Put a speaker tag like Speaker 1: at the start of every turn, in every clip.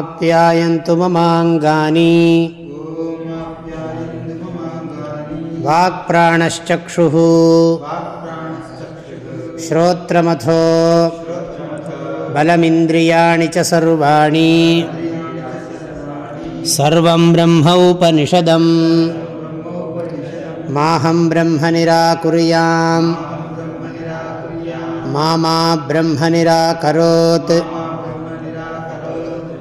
Speaker 1: आप्यायन्तु ममाङ्गानि वाक्प्राणश्चक्षुः। श्रोत्रमथो। बलमिन्द्रियाणि च सर्वाणि। सर्वं ब्रह्मौपनिषदम् माहं ब्रह्म निराकुर्याम्। मा मा ब्रह्म निराकरोत्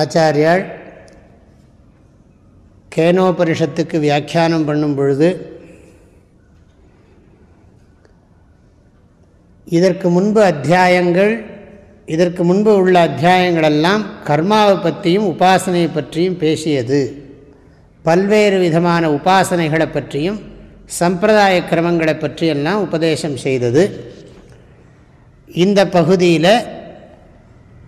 Speaker 1: ஆச்சாரியால் கேனோபனிஷத்துக்கு வியாக்கியானம் பண்ணும் பொழுது இதற்கு முன்பு அத்தியாயங்கள் இதற்கு முன்பு உள்ள அத்தியாயங்களெல்லாம் கர்மாவை பற்றியும் உபாசனையை பற்றியும் பேசியது. பல்வேறு விதமான உபாசனைகளை பற்றியும் சம்பிரதாய கிரமங்களை பற்றியெல்லாம் உபதேசம் செய்தது. இந்த பகுதியில்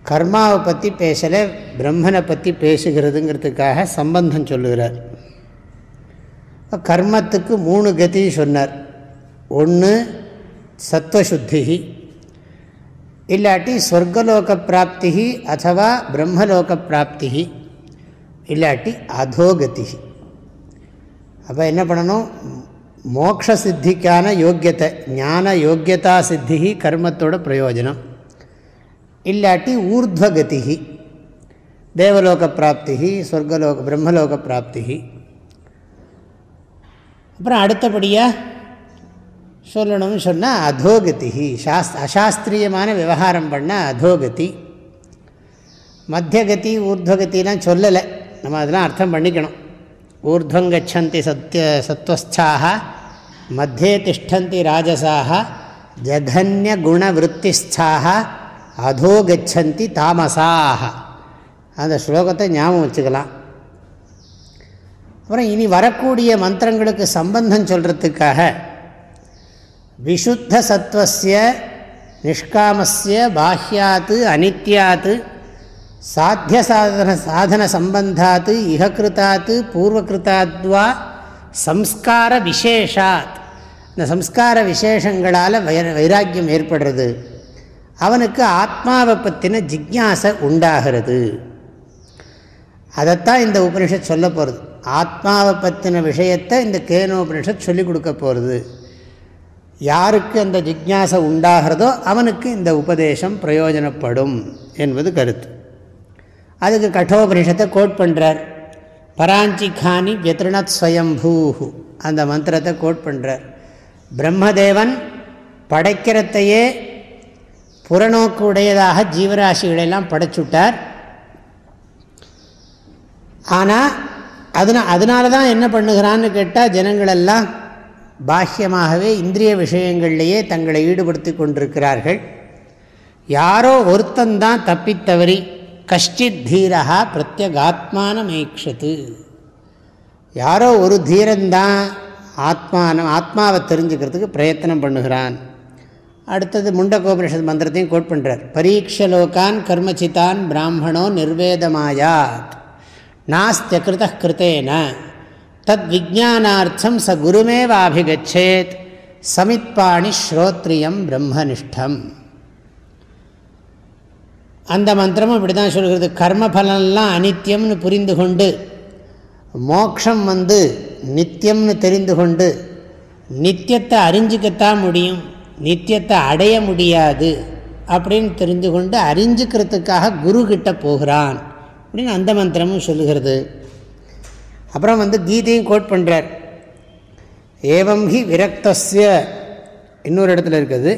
Speaker 1: கர்மாவை பற்றி பேசலை பிரம்மனை பற்றி பேசுகிறதுங்கிறதுக்காக சம்பந்தம் சொல்லுகிறார். கர்மத்துக்கு மூணு கதி சொன்னார். ஒன்று சத்வசுத்தி இல்லாட்டி ஸ்வர்கலோக பிராப்தி அதுவா பிரம்மலோக பிராப்தி இல்லாட்டி அதோகதி. அப்போ என்ன பண்ணணும்? மோக்ஷ சித்திக்கான யோக்கியத்தை ஞான யோக்கியதா சித்தி கர்மத்தோட பிரயோஜனம். இல்லாட்டி ஊர்துவகதி தேவலோக பிராப்தி சொர்க்கலோக பிரம்மலோக பிராப்தி அப்புறம் அடுத்தபடியாக சொல்லணும்னு சொன்னால் அதோகதி சாஸ் அசாஸ்திரியமான விவகாரம் பண்ணால் அதோகதி. மத்தியகதி ஊர்துவகத்திலாம் சொல்லலை. நம்ம அதெல்லாம் அர்த்தம் பண்ணிக்கணும். ஊர்துவங்கச்சந்தி சத்திய சத்வஸ்தாக மத்தியே திஷ்டந்தி ராஜசாக ஜகன்ய குணவருத்திஸ்தாக அதோ கச்சந்தி தாமசாக அந்த ஸ்லோகத்தை ஞாபகம் வச்சுக்கலாம். அப்புறம் இனி வரக்கூடிய மந்திரங்களுக்கு சம்பந்தம் சொல்கிறதுக்காக விஷுத்த சத்வசிய நிஷ்காமஸ்ய பாஹ்யாத்து அனித்யாத்து சாத்திய சாதன சாதன சம்பந்தாத்து இகக்கிருத்தாத் பூர்வகிருத்தாத்வா சம்ஸ்கார விசேஷாத். இந்த சம்ஸ்கார விசேஷங்களால் வைர வைராக்கியம் ஏற்படுறது. அவனுக்கு ஆத்மாவை பற்றின ஜிக்யாசை உண்டாகிறது. அதைத்தான் இந்த உபனிஷத் சொல்ல போகிறது ஆத்மாவை பற்றின விஷயத்தை இந்த கேனோபனிஷத் சொல்லிக் கொடுக்க போகிறது யாருக்கு அந்த ஜிக்யாசை உண்டாகிறதோ அவனுக்கு இந்த உபதேசம் பிரயோஜனப்படும் என்பது கருத்து. அதுக்கு கட்டோபனிஷத்தை கோட் பண்ணுறார் பராஞ்சிகானி வியத்ருணத் ஸ்வயம்பூஹு அந்த மந்திரத்தை கோட் பண்ணுறார் பிரம்மதேவன் படைக்கிறதையே புறநோக்கு உடையதாக ஜீவராசிகளெல்லாம் படைச்சுட்டார். ஆனால் அதனா அதனால தான் என்ன பண்ணுகிறான்னு கேட்டால் ஜனங்களெல்லாம் பாஹ்யமாகவே இந்திரிய விஷயங்கள்லேயே தங்களை ஈடுபடுத்தி கொண்டிருக்கிறார்கள். யாரோ ஒருத்தந்தான் தப்பித்தவறி கஷ்டித் தீரகா பிரத்யகாத்மான மேக்ஷத்து யாரோ ஒரு தீரந்தான் ஆத்மானம் ஆத்மாவை தெரிஞ்சுக்கிறதுக்கு பிரயத்தனம் பண்ணுகிறான். அடுத்தது முண்டகோபனிஷத் மந்திரத்தையும் கோட் பண்ணுறார் பரீட்சலோகான் கர்மச்சிதான் பிராமணோ நிர்வேதமாயாத். நாஸ்தியகிருத கிருத்தேன. தத் விஜானார்த்தம் ச குருமேவாபிகச்சேத். சமித்பாணி ஸ்ரோத்ரியம் பிரம்மனிஷ்டம். அந்த மந்திரமும் இப்படி தான் சொல்கிறது. கர்மபலன்லாம் அனித்தியம்னு புரிந்து கொண்டு மோக்ஷம் வந்து நித்தியம்னு தெரிந்து கொண்டு நித்தியத்தை அறிஞ்சிக்கத்தான் முடியும். நித்தியத்தை அடைய முடியாது அப்படின்னு தெரிந்து கொண்டு அறிஞ்சிக்கிறதுக்காக குரு கிட்ட போகிறான் அப்படின்னு அந்த மந்திரமும் சொல்லுகிறது. அப்புறம் வந்து கீதையும் கோட் பண்ணுறார் ஏவம் ஹி விரக்தஸ்ய இன்னொரு இடத்துல இருக்குது.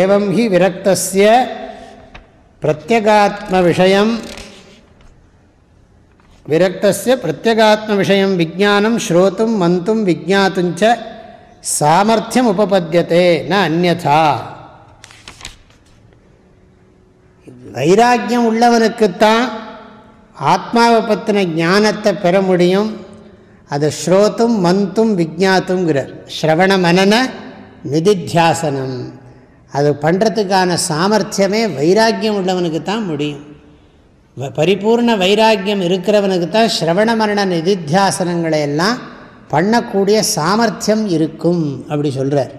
Speaker 1: ஏவம் ஹி விரக்தஸ்ய பிரத்யகாத்ம விஷயம் விரக்தஸ்ய பிரத்யகாத்ம விஷயம் விஜானம் ஸ்ரோத்தும் மந்தும் விஜாத்துஞ்ச சாமர்த்தியம் உபபத்தியதே ந அந்நதா வைராக்கியம் உள்ளவனுக்குத்தான் ஆத்மாவை பற்றின ஞானத்தை பெற முடியும். அதை ஸ்ரோத்தும் மந்தும் விஜாத்துங்கிறார் ஸ்ரவண மனன நிதித்தியாசனம். அது பண்ணுறதுக்கான சாமர்த்தியமே வைராக்கியம் உள்ளவனுக்கு தான் முடியும் பரிபூர்ண வைராக்கியம் இருக்கிறவனுக்கு தான் ஸ்ரவண மரண நிதித்தியாசனங்களை எல்லாம் பண்ணக்கூடிய சாமர்த்தியம் இருக்கும் அப்படி சொல்கிறார்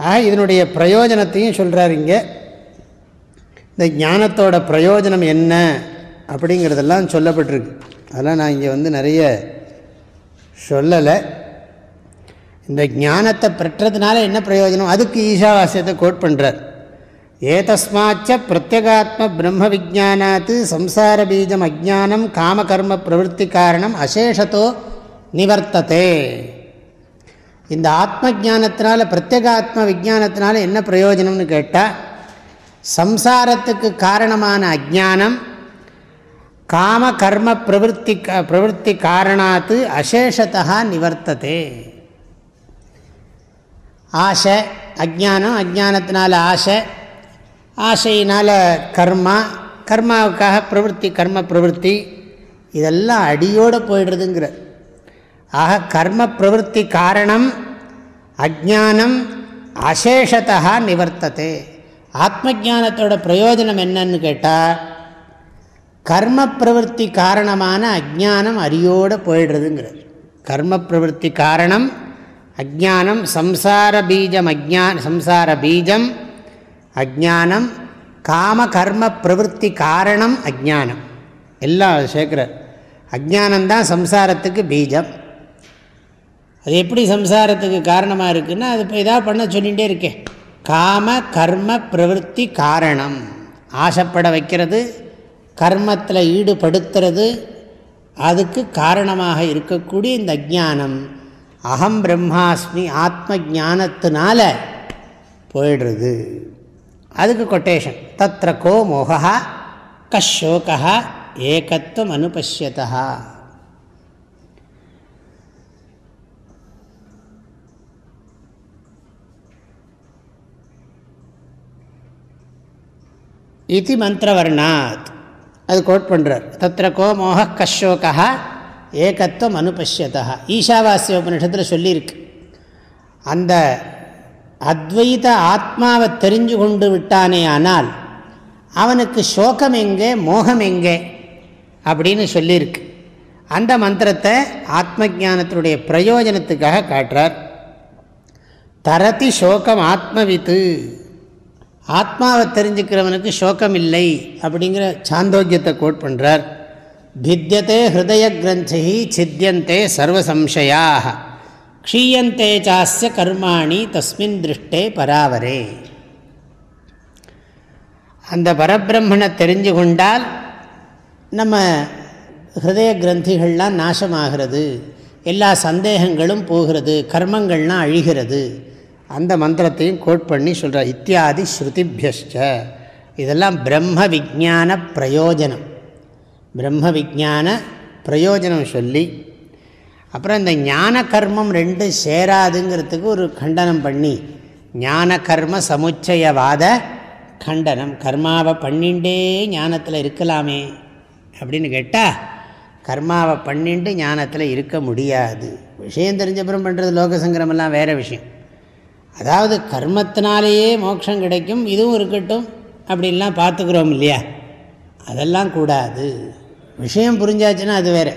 Speaker 1: ஆக இதனுடைய பிரயோஜனத்தையும் சொல்கிறார் இங்கே. இந்த ஞானத்தோட பிரயோஜனம் என்ன அப்படிங்கிறதெல்லாம் சொல்லப்பட்டிருக்கு. அதெல்லாம் நான் இங்கே வந்து நிறைய சொல்லலை. இந்த ஞானத்தை பெற்றதுனால என்ன பிரயோஜனம்? அதுக்கு ஈஷாவாசியத்தை கோட் பண்ணுறார் ஏதஸ்மாச்ச பிரத்யகாத்ம பிரம்ம விஜானாத்து சம்சார பீஜம் அஜானம் காமகர்ம பிரவருத்தி காரணம் அசேஷத்தோ நிவர்த்ததே. இந்த ஆத்ம ஜானத்தினால பிரத்யேகாத்ம விஜானத்தினால என்ன பிரயோஜனம்னு கேட்டால் சம்சாரத்துக்கு காரணமான அஜானம் காம கர்ம பிரவருத்தி பிரவருத்தி காரணாத்து அசேஷத்தா நிவர்த்ததே. ஆசை அஜானம் அஜானத்தினால ஆசை ஆசையினால் கர்மா கர்மாவுக்காக பிரவருத்தி கர்ம பிரவருத்தி இதெல்லாம் அடியோடு போயிடுறதுங்கிற ஆக கர்ம பிரவருத்தி காரணம் அஜானம் அசேஷத்தா நிவர்த்தது. ஆத்ம ஜானத்தோட பிரயோஜனம் என்னன்னு கேட்டால் கர்ம பிரவருத்தி காரணமான அஜானம் அரியோடு போயிடுறதுங்கிறது. கர்ம பிரவருத்தி காரணம் அஜானம் சம்சார பீஜம் அஜான் சம்சார பீஜம் அஜானம் காம கர்ம பிரவருத்தி காரணம் அஜானம் எல்லாம் சேர்க்குறார் அஜானந்தான் சம்சாரத்துக்கு பீஜம். அது எப்படி சம்சாரத்துக்கு காரணமாக இருக்குன்னா அது இப்போ இதாக பண்ண சொல்லிகிட்டே இருக்கேன். காம கர்ம பிரவருத்தி காரணம். ஆசைப்பட வைக்கிறது கர்மத்தில் ஈடுபடுத்துறது அதுக்கு காரணமாக இருக்கக்கூடிய இந்த அஜானம் அகம் பிரம்மாஸ்மி ஆத்ம ஜானத்தினால போயிடுறது. அதுக்கு கொட்டேஷன். தத்திர கோ மோகா கஷோகா ஏகத்துவம் அனுபஷ்யதா இது மந்திரவர்ணாத் அது கோட் பண்ணுறார் தத்திர கோ மோக கஷோகா ஏகத்துவம் அனுபஷ்யதா ஈஷாவாசிய உபனிஷத்தில் சொல்லியிருக்கு. அந்த அத்வைத ஆத்மாவை தெரிஞ்சு கொண்டு விட்டானே ஆனால் அவனுக்கு சோகம் எங்கே மோகம் எங்கே அப்படின்னு சொல்லியிருக்கு. அந்த மந்திரத்தை ஆத்ம ஜானத்தினுடைய பிரயோஜனத்துக்காக காட்டுறார். தரதி சோகம் ஆத்மவித்து. ஆத்மாவை தெரிஞ்சுக்கிறவனுக்கு சோகம் இல்லை அப்படிங்கிற சாந்தோக்கியத்தை கோட் பண்ணுறார் பித்தியதே ஹிருதய கிரந்தி சித்தியந்தே சர்வசம்சயாக க்ஷீயந்தே சாஸ்ய கர்மாணி தஸ்மின் திருஷ்டே பராவரே. அந்த பரபிரம்மனை தெரிஞ்சு கொண்டால் நம்ம ஹிருதய கிரந்திகள்லாம் நாசமாகிறது. எல்லா சந்தேகங்களும் போகிறது. கர்மங்கள்லாம் அழிகிறது. அந்த மந்திரத்தையும் கோட் பண்ணி சொல்கிறார் இத்தியாதி ஸ்ருதிபியஷ்ட இதெல்லாம் பிரம்ம விஜான பிரயோஜனம். பிரம்ம விஜான பிரயோஜனம் சொல்லி அப்புறம் இந்த ஞான கர்மம் ரெண்டும் சேராதுங்கிறதுக்கு ஒரு கண்டனம் பண்ணி ஞான கர்ம சமுச்சயவாத கண்டனம் கர்மாவை பண்ணிண்டே ஞானத்தில் இருக்கலாமே அப்படின்னு கேட்டால் கர்மாவை பண்ணிண்டு ஞானத்தில் இருக்க முடியாது. விஷயம் தெரிஞ்சப்புறம் பண்ணுறது லோகசங்கரமெல்லாம் வேறு விஷயம். அதாவது கர்மத்தினாலேயே மோட்சம் கிடைக்கும் இதுவும் இருக்கட்டும் அப்படின்லாம் பார்த்துக்கிறோம் இல்லையா? அதெல்லாம் கூடாது. விஷயம் புரிஞ்சாச்சுன்னா அது வேறு.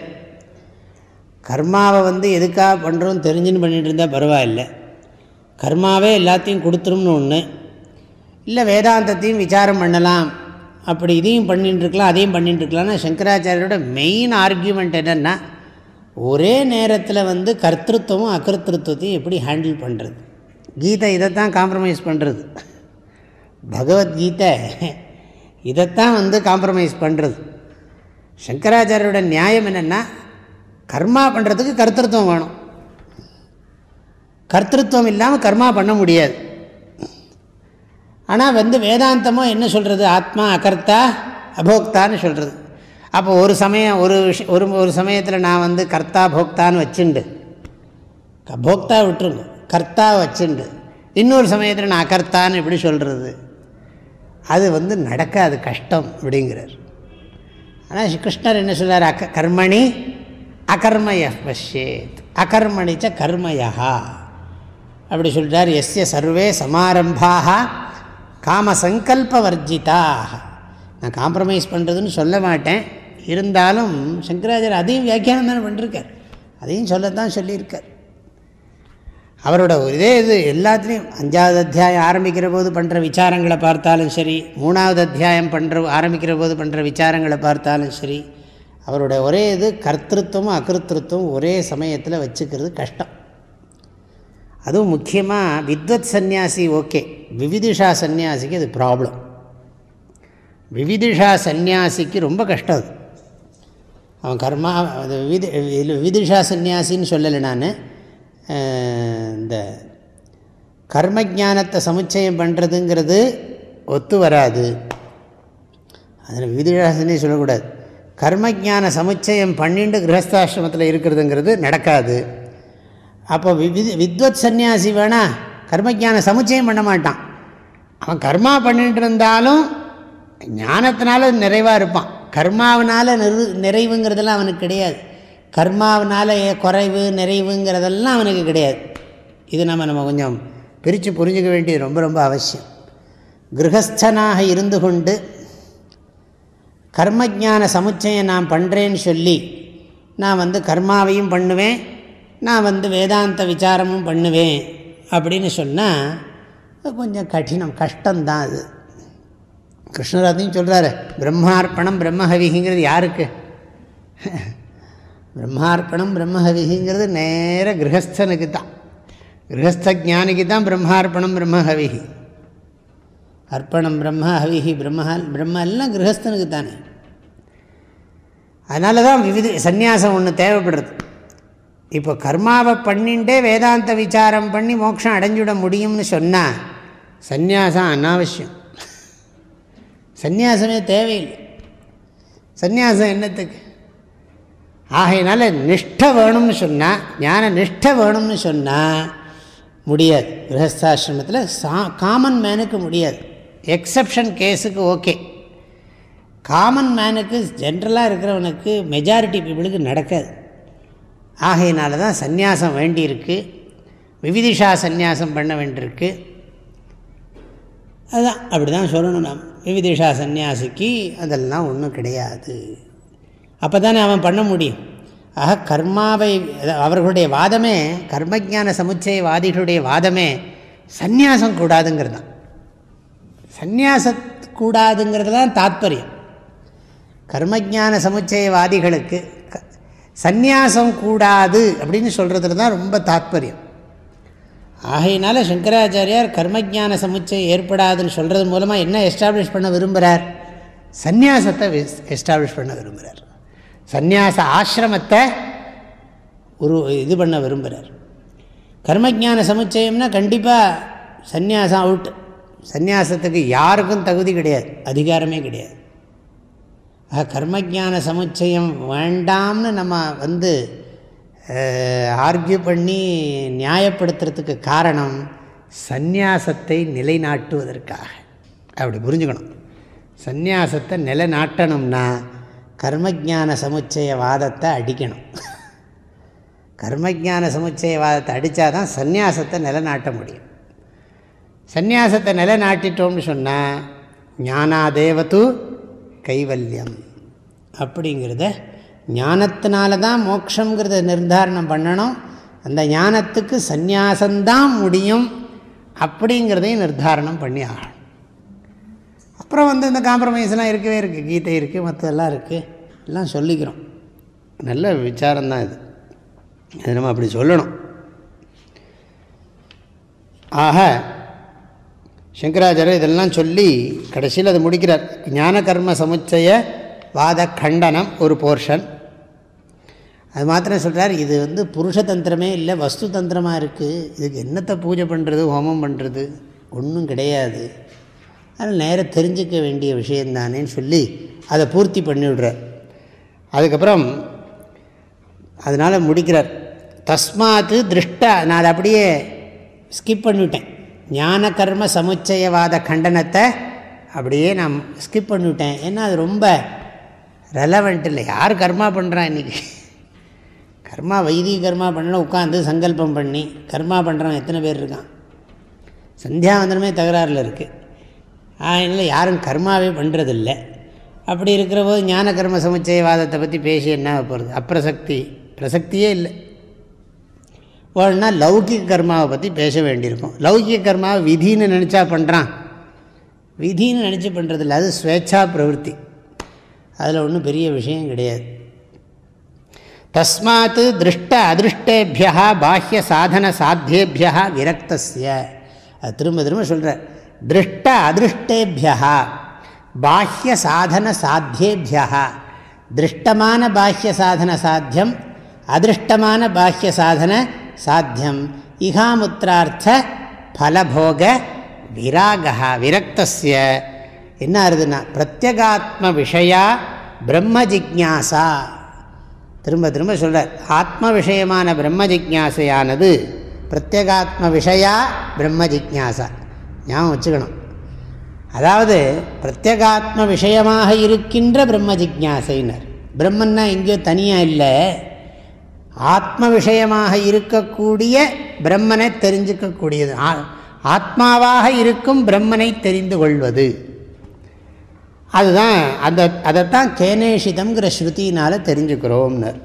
Speaker 1: கர்மாவை வந்து எதுக்காக பண்ணுறோம் தெரிஞ்சுன்னு பண்ணிகிட்டு இருந்தால் பரவாயில்ல. கர்மாவே எல்லாத்தையும் கொடுத்துரும்னு ஒன்று இல்லை வேதாந்தத்தையும் விசாரம் பண்ணலாம். அப்படி இதையும் பண்ணிட்டுருக்கலாம் அதையும் பண்ணிட்டுருக்கலாம்னா சங்கராச்சாரியோட மெயின் ஆர்கியூமெண்ட் என்னென்னா ஒரே நேரத்தில் வந்து கர்த்தத்துவமும் அகர்த்திருவத்தையும் எப்படி ஹேண்டில் பண்ணுறது கீதை இதைத்தான் காம்ப்ரமைஸ் பண்ணுறது பகவத்கீதை இதைத்தான் வந்து காம்ப்ரமைஸ் பண்ணுறது சங்கராச்சாரியோட நியாயம் என்னென்னா கர்மா பண்ணுறதுக்கு கர்த்தத்துவம் வேணும். கர்த்தத்துவம் இல்லாமல் கர்மா பண்ண முடியாது. ஆனால் வந்து வேதாந்தமோ என்ன சொல்கிறது ஆத்மா அகர்த்தா அபோக்தான்னு சொல்கிறது அப்போ ஒரு சமயம் ஒரு விஷயம் ஒரு ஒரு சமயத்தில் நான் வந்து கர்த்தா போக்தான்னு வச்சுண்டு போக்தா விட்டுருங்க. கர்த்தா வச்சுண்டு. இன்னொரு சமயத்தில் நான் அகர்த்தான்னு எப்படி சொல்கிறது அது வந்து நடக்காது கஷ்டம் அப்படிங்கிறார். ஆனால் கிருஷ்ணர் என்ன சொல்கிறார் அக்க கர்மணி அகர்மய பஷ்யேத். அகர்மணிச்ச கர்மயா அப்படி சொல்கிறார் எஸ்ய சர்வே சமாரம்பாக காமசங்கல்பவர்ஜிதாக நான் காம்ப்ரமைஸ் பண்ணுறதுன்னு சொல்ல மாட்டேன். இருந்தாலும் சங்கராச்சாரியர் அதையும் வியாக்கியானம் தானே பண்ணிருக்கார். அதையும் சொல்லத்தான் சொல்லியிருக்கார். அவரோட இதே இது எல்லாத்துலேயும் அஞ்சாவது அத்தியாயம் ஆரம்பிக்கிற போது பண்ணுற விசாரங்களை பார்த்தாலும் சரி மூணாவது அத்தியாயம் பண்ணுற ஆரம்பிக்கிற போது பண்ணுற விசாரங்களை பார்த்தாலும் சரி அவரோட ஒரே இது கர்த்திருவமும் அகிருத்திருவம் ஒரே சமயத்தில் வச்சுக்கிறது கஷ்டம். அதுவும் முக்கியமாக வித்வத் சந்நியாசி ஓகே விவிதிஷா சந்நியாசிக்கு அது ப்ராப்ளம் விவிதிஷா சந்நியாசிக்கு ரொம்ப கஷ்டம் அது. அவன் கர்மா அது விதி விவிதிஷா சந்நியாசின்னு சொல்லலை நான். இந்த கர்ம ஜானத்தை சமுச்சயம் பண்ணுறதுங்கிறது ஒத்து வராது. அதில் விதிராசனே சொல்லக்கூடாது. கர்மஜான சமுச்சயம் பண்ணிட்டு கிரகஸ்தாசிரமத்தில் இருக்கிறதுங்கிறது நடக்காது. அப்போ விதி வித்வத் சன்னியாசி வேணா கர்மஜான சமுச்சயம் பண்ண மாட்டான். அவன் கர்மா பண்ணிட்டு இருந்தாலும் ஞானத்தினால நிறைவாக இருப்பான். கர்மாவினால் நிறு நிறைவுங்கிறதெல்லாம் அவனுக்கு கிடையாது. கர்மாவனால் குறைவு நிறைவுங்கிறதெல்லாம் அவனுக்கு கிடையாது. இது நம்ம நம்ம கொஞ்சம் பிரித்து புரிஞ்சுக்க வேண்டியது ரொம்ப ரொம்ப அவசியம். கிரகஸ்தனாக இருந்து கொண்டு கர்மஜான சமுச்சயம் நான் பண்ணுறேன்னு சொல்லி நான் வந்து கர்மாவையும் பண்ணுவேன் நான் வந்து வேதாந்த விசாரமும் பண்ணுவேன் அப்படின்னு சொன்னால் கொஞ்சம் கடினம் கஷ்டம்தான் அது. கிருஷ்ணராத்தையும் சொல்கிறாரு பிரம்மார்ப்பணம் பிரம்மஹவிங்கிறது யாருக்கு? பிரம்மார்ப்பணம் பிரம்மஹவிங்கிறது நேர கிரகஸ்தனுக்கு தான். கிரகஸ்த ஜானிக்கு தான் பிரம்மார்ப்பணம் பிரம்மஹவிஹி. அர்ப்பணம் பிரம்ம ஹவிஹி பிரம்ம பிரம்ம எல்லாம் கிரகஸ்தனுக்கு தானே. அதனால தான் விவித சந்நியாசம் ஒன்று தேவைப்படுறது. இப்போ கர்மாவை பண்ணிண்டே வேதாந்த விசாரம் பண்ணி மோட்சம் அடைஞ்சுட முடியும்னு சொன்னால் சந்நியாசம் அனாவசியம். சந்நியாசமே தேவையில்லை. சந்நியாசம் என்னத்துக்கு? ஆகையினால நிஷ்டை வேணும்னு சொன்னால் ஞான நிஷ்டை வேணும்னு சொன்னால் முடியாது. கிரகஸ்தாசிரமத்தில் சா காமன் மேனுக்கு முடியாது. எக்ஸப்ஷன் கேஸுக்கு ஓகே காமன் மேனுக்கு ஜென்ரலாக இருக்கிறவனுக்கு மெஜாரிட்டி பீப்புளுக்கு நடக்காது. ஆகையினால தான் சந்நியாசம் வேண்டியிருக்கு. விவிதிஷா சந்நியாசம் பண்ண வேண்டியிருக்கு. அதுதான் அப்படி தான் சொல்லணும் நாம். விவிதிஷா சந்நியாசிக்கு அதெல்லாம் ஒன்றும் கிடையாது. அப்போ தானே அவன் பண்ண முடியும். ஆக கர்மாவை அவர்களுடைய வாதமே கர்மஜான சமுச்சயவாதிகளுடைய வாதமே சந்நியாசம் கூடாதுங்கிறது தான் சந்நியாச கூடாதுங்கிறது தான் தாத்பரியம். கர்மஜான சமுச்சயவாதிகளுக்கு சந்நியாசம் கூடாது அப்படின்னு சொல்கிறதுல தான் ரொம்ப தாத்பரியம். ஆகையினால சங்கராச்சாரியார் கர்மஜான சமுச்சயம் ஏற்படாதுன்னு சொல்கிறது மூலமாக என்ன எஸ்டாப்ளிஷ் பண்ண விரும்புகிறார் சந்நியாசத்தை எஸ்டாப்ளிஷ் பண்ண விரும்புகிறார் சந்நியாச ஆசிரமத்தை ஒரு இது பண்ண விரும்புகிறார் கர்மஜான சமுச்சயம்னா கண்டிப்பாக சந்நியாசம் அவுட் சந்நியாசத்துக்கு யாருக்கும் தகுதி கிடையாது அதிகாரமே கிடையாது. ஆக கர்மஜான சமுச்சயம் வேண்டாம்னு நம்ம வந்து ஆர்கியூ பண்ணி நியாயப்படுத்துறதுக்கு காரணம் சந்நியாசத்தை நிலைநாட்டுவதற்காக. அப்படி புரிஞ்சுக்கணும். சந்நியாசத்தை நிலைநாட்டணும்னா கர்மஜான சமுச்சயவாதத்தை அடிக்கணும். கர்மஜான சமுச்சயவாதத்தை அடித்தா தான் சந்நியாசத்தை நிலநாட்ட முடியும். சந்நியாசத்தை நிலநாட்டிட்டோம்னு சொன்னால் ஞானாதேவத்து கைவல்யம். அப்படிங்கிறத ஞானத்தினால தான் மோட்சங்கிறத நிர்தாரணம் பண்ணணும். அந்த ஞானத்துக்கு சந்நியாசந்தான் முடியும் அப்படிங்கிறதையும் நிர்தாரணம் பண்ணி ஆகணும். அப்புறம் வந்து இந்த காம்ப்ரமைஸ்லாம் இருக்கவே இருக்குது கீதை இருக்குது மற்றதெல்லாம் இருக்குது எல்லாம் சொல்லிக்கிறோம். நல்ல விசாரம்தான் இது. அது நம்ம அப்படி சொல்லணும். ஆக சங்கராச்சாரியர் இதெல்லாம் சொல்லி கடைசியில் அதை முடிக்கிறார். ஞான கர்ம சமுச்சய வாத கண்டனம் ஒரு போர்ஷன் அது மாத்திரம் சொல்கிறார் இது வந்து புருஷ தந்திரமே இல்லை வஸ்து தந்திரமாக இருக்குது இதுக்கு என்னத்தை பூஜை பண்ணுறது ஹோமம் பண்ணுறது ஒன்றும் கிடையாது. அதனால் நேராக தெரிஞ்சிக்க வேண்டிய விஷயந்தானேன்னு சொல்லி அதை பூர்த்தி பண்ணிவிடுறார் அதுக்கப்புறம் அதனால் முடிக்கிறார். தஸ்மாத்து திருஷ்டா நான் அதை அப்படியே ஸ்கிப் பண்ணிவிட்டேன். ஞான கர்ம சமுச்சயவாத கண்டனத்தை அப்படியே நான் ஸ்கிப் பண்ணிவிட்டேன். ஏன்னா அது ரொம்ப ரெலவெண்ட் இல்லை. யார் கர்மா பண்ணுறான் இன்றைக்கி கர்மா வைதிக கர்மா பண்ணலாம் உட்காந்து சங்கல்பம் பண்ணி கர்மா பண்ணுறான் எத்தனை பேர் இருக்கான்? சந்தியாவந்தனமே தகராறில் இருக்குது அதனால் யாரும் கர்மாவே பண்ணுறதில்லை அப்படி இருக்கிற போது ஞான கர்ம சமுச்சயவாதத்தை பற்றி பேசி என்ன போகிறது அப்பிரசக்தி. பிரசக்தியே இல்லை. ஒன்னா லௌகிக கர்மாவை பற்றி பேச வேண்டியிருக்கும். லௌகிக கர்மாவை விதின்னு நினச்சா பண்ணுறான் விதின்னு நினச்சி பண்ணுறதில்ல அது ஸ்வேச்சா பிரவருத்தி. அதில் ஒன்றும் பெரிய விஷயம் கிடையாது. தஸ்மாத் திருஷ்ட அதிருஷ்டேபியா பாஹ்ய சாதன சாத்தியேபியா விரக்தஸ்ய. அது திரும்ப திரும்ப சொல்கிறார் திருஷ்ட அதிருஷ்டேபியா பாஹ்ய சாதன சாத்தியேபியா திருஷ்டமான பாஹ்ய சாதன சாத்தியம் அதிருஷ்டமான பாஹ்ய சாதன சாத்தியம் இகாமுத்திரார்த்த பலபோக விராகா விரக்தசிய என்ன ஆறுதுன்னா பிரத்யகாத்ம விஷயா பிரம்ம ஜிக்யாசா திரும்ப திரும்ப சொல்கிறார் ஆத்ம விஷயமான பிரம்ம ஜிக்யாசையானது பிரத்யேகாத்ம விஷயா பிரம்ம ஜிக்யாசா ஞாபகம் வச்சுக்கணும். அதாவது பிரத்யேகாத்ம விஷயமாக இருக்கின்ற பிரம்ம ஜிக்யாசைனர் பிரம்மன்னா எங்கேயோ தனியாக இல்லை. ஆத்ம விஷயமாக இருக்கக்கூடிய பிரம்மனை தெரிஞ்சுக்கக்கூடியது. ஆத்மாவாக இருக்கும் பிரம்மனை தெரிந்து கொள்வது. அதுதான் அந்த அதைத்தான் கேனேஷிதம்ங்கிற ஸ்ருதினால் தெரிஞ்சுக்கிறோம்னர்.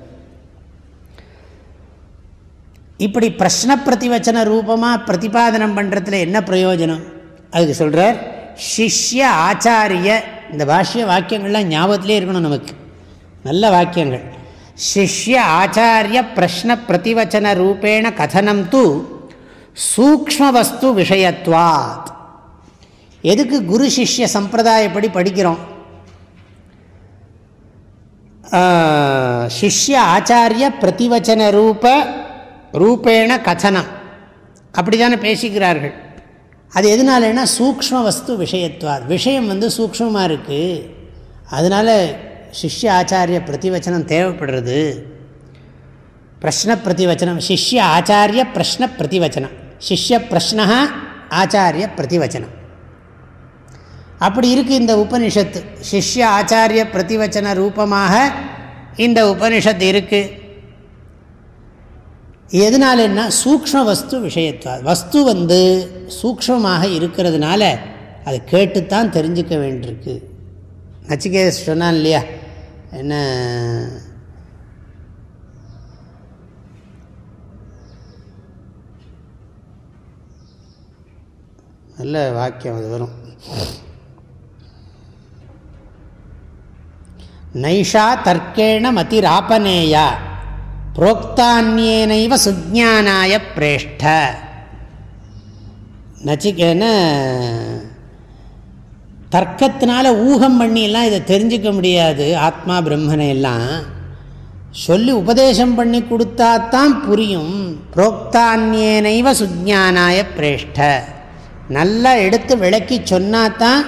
Speaker 1: இப்படி பிரஷ்ன பிரதிவச்சன ரூபமாக பிரதிபாதனம் பண்ணுறதுல என்ன பிரயோஜனம்? அதுக்கு சொல்கிறார் சிஷ்ய ஆச்சாரிய இந்த பாஷ்ய வாக்கியங்கள்லாம் ஞாபகத்திலே இருக்கணும் நமக்கு. நல்ல வாக்கியங்கள். சிஷ்ய ஆச்சாரிய பிரஷ்ன பிரதிவச்சன ரூபேண கதனம் தூ சூக்மவஸ்து விஷயத்வாத். எதுக்கு குரு சிஷ்ய சம்பிரதாயப்படி படிக்கிறோம்? சிஷ்ய ஆச்சாரிய பிரதிவச்சன ரூப ரூபேண கதனம். அப்படி தானே பேசிக்கிறார்கள். அது எதனாலனா சூக்ம வஸ்து விஷயத்துவார். விஷயம் வந்து சூக்மமாக இருக்குது அதனால் சிஷ்ய ஆச்சாரிய பிரதிவச்சனம் தேவைப்படுறது. பிரஷ்ன பிரதிவச்சனம். சிஷ்ய ஆச்சாரிய பிரஷ்ன பிரதிவச்சனம். சிஷ்ய பிரஷ்னா ஆச்சாரிய பிரதிவச்சனம். அப்படி இருக்குது இந்த உபனிஷத்து. சிஷ்ய ஆச்சாரிய பிரதிவச்சன ரூபமாக இந்த உபனிஷத்து இருக்குது எதனாலன்னா சூக்ம வஸ்து விஷயத்துவா வஸ்து வந்து சூக்மமாக இருக்கிறதுனால அதை கேட்டுத்தான் தெரிஞ்சுக்க வேண்டியிருக்கு. நச்சிகேஸ் சொன்னான் இல்லையா? என்ன? நல்ல வாக்கியம் அது வரும். நைஷா தர்க்கேண மதிராபனேயா. புரோக்தானியேனைவ சுஜானாய பிரேஷ்ட நச்சிக்கேன தர்க்கத்தினால ஊகம் பண்ணியெல்லாம் இதை தெரிஞ்சுக்க முடியாது ஆத்மா பிரம்மனை எல்லாம். சொல்லி உபதேசம் பண்ணி கொடுத்தாத்தான் புரியும் புரோக்தானியேனைவ சுஜானாய பிரேஷ்ட. நல்லா எடுத்து விளக்கி சொன்னாதான்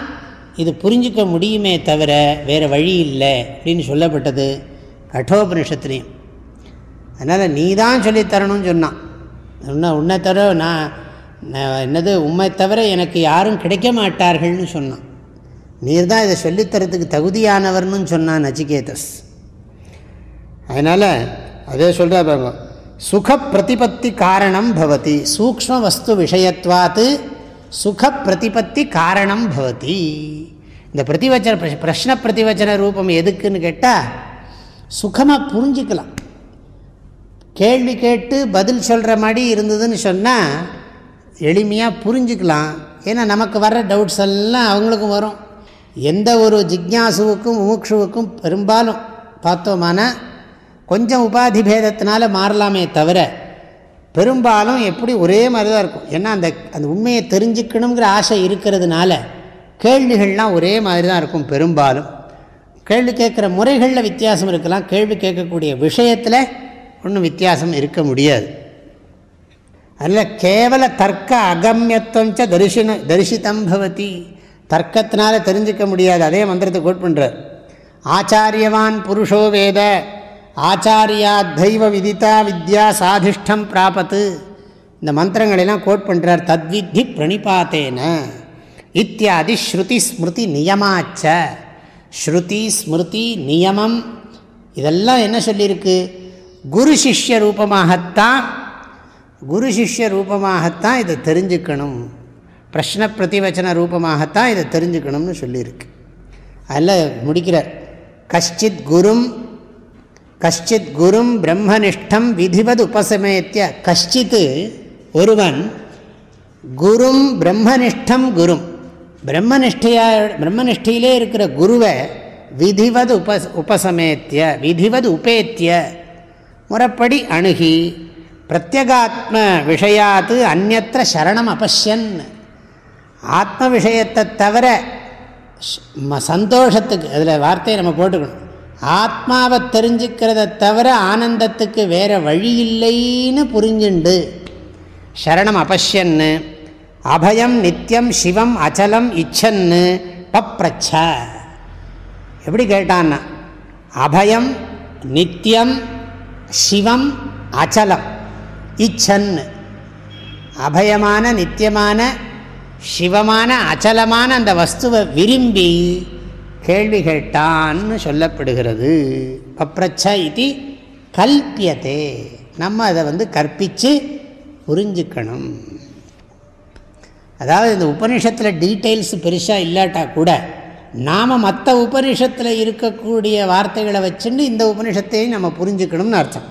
Speaker 1: இது புரிஞ்சிக்க முடியுமே தவிர வேறு வழி இல்லை அப்படின்னு சொல்லப்பட்டது கட்டோபனிஷத்துலேயும். அதனால் நீ தான் சொல்லித்தரணும்னு சொன்னான். உன்னை உன்னை தரோ நான் என்னது உண்மை தவிர எனக்கு யாரும் கிடைக்க மாட்டார்கள்னு சொன்னான். நீர் தான் இதை சொல்லித்தரத்துக்கு தகுதியானவர்னு சொன்னான் நச்சிகேதஸ். அதனால் அதே சொல்கிறா பாருங்க சுக பிரதிபத்தி காரணம் பவதி சூக்ம வஸ்து விஷயத்வாத்து சுக பிரதிபத்தி காரணம் பவதி. இந்த பிரதிவச்சன பிரஷ்ன பிரதிவச்சன ரூபம் எதுக்குன்னு கேட்டால் சுகமாக புரிஞ்சிக்கலாம். கேள்வி கேட்டு பதில் சொல்கிற மாதிரி இருந்ததுன்னு சொன்னால் எளிமையாக புரிஞ்சுக்கலாம். ஏன்னா நமக்கு வர்ற டவுட்ஸ் எல்லாம் அவங்களுக்கும் வரும். எந்த ஒரு ஜிக்யாசுவுக்கும் மூக்ஷுவுக்கும் பெரும்பாலும் பார்த்தோமானா கொஞ்சம் உபாதி பேதத்தினால மாறலாமே தவிர பெரும்பாலும் எப்படி ஒரே மாதிரி தான் இருக்கும். ஏன்னா அந்த அந்த உண்மையை தெரிஞ்சுக்கணுங்கிற ஆசை இருக்கிறதுனால கேள்விகள்லாம் ஒரே மாதிரி தான் இருக்கும் பெரும்பாலும். கேள்வி கேட்குற முறைகளில் வித்தியாசம் இருக்கலாம். கேள்வி கேட்கக்கூடிய விஷயத்தில் ஒன்றும் வித்தியாசம் இருக்க முடியாது. அதில் கேவல தர்க்க அகமியத்துவம் தரிசன தரிசித்தம் பவதி. தர்க்கத்தினால தெரிஞ்சிக்க முடியாது. அதே மந்திரத்தை கோட் பண்ணுறார் ஆச்சாரியவான் புருஷோ வேத. ஆச்சாரியா தெய்வ விதித்தா வித்யா சாதிஷ்டம் பிராபத்து. இந்த மந்திரங்களெல்லாம் கோட் பண்ணுறார் தத்வித்தி பிரணிபாத்தேன. இத்தியாதி ஸ்ருதி ஸ்மிருதி நியமாச்ச. ஸ்ருதி ஸ்மிருதி நியமம். இதெல்லாம் என்ன சொல்லியிருக்கு? குரு சிஷ்ய ரூபமாகத்தான் குரு சிஷ்ய ரூபமாகத்தான் இதை தெரிஞ்சுக்கணும். பிரஷ்ன பிரதிவச்சன ரூபமாகத்தான் இதை தெரிஞ்சுக்கணும்னு சொல்லியிருக்கு. அதில் முடிக்கிறார். கஷ்டித் குரும் கஷ்டித் குரும் பிரம்மனிஷ்டம் விதிவது உபசமேத்திய கஷ்டித்து ஒருவன் குரும் பிரம்மனிஷ்டம் குரும். பிரம்மனிஷ்டையா பிரம்மனிஷ்டையிலே இருக்கிற குருவை விதிவது உப உபசமேத்திய விதிவது உபேத்திய முறைப்படி அணுகி பிரத்யகாத்ம விஷயாத்து அந்நற்ற சரணம் அபஷ்யன். ஆத்ம விஷயத்தை தவிர சந்தோஷத்துக்கு அதில் வார்த்தையை நம்ம போட்டுக்கணும். ஆத்மாவை தெரிஞ்சுக்கிறத தவிர ஆனந்தத்துக்கு வேறு வழி இல்லைன்னு புரிஞ்சுண்டு. சரணம் அபஷ்யன்னு அபயம் நித்தியம் சிவம் அச்சலம் இச்சன்னு பப்ரச்ச. எப்படி கேட்டான்னா அபயம் நித்தியம் சிவம் அச்சலம் இச்சன் அபயமான நித்தியமான சிவமான அச்சலமான அந்த வஸ்துவை விரும்பி கேள்வி கேட்டான்னு சொல்லப்படுகிறது. பப்ரச்ச இது கல்பியதே. நம்ம அதை வந்து கற்பித்து புரிஞ்சுக்கணும். அதாவது இந்த உபனிஷத்தில் டீட்டெயில்ஸ் பெருசாக இல்லாட்டா கூட நாம் மற்ற உபனிஷத்தில் இருக்கக்கூடிய வார்த்தைகளை வச்சுன்னு இந்த உபனிஷத்தையும் நம்ம புரிஞ்சுக்கணும்னு அர்த்தம்.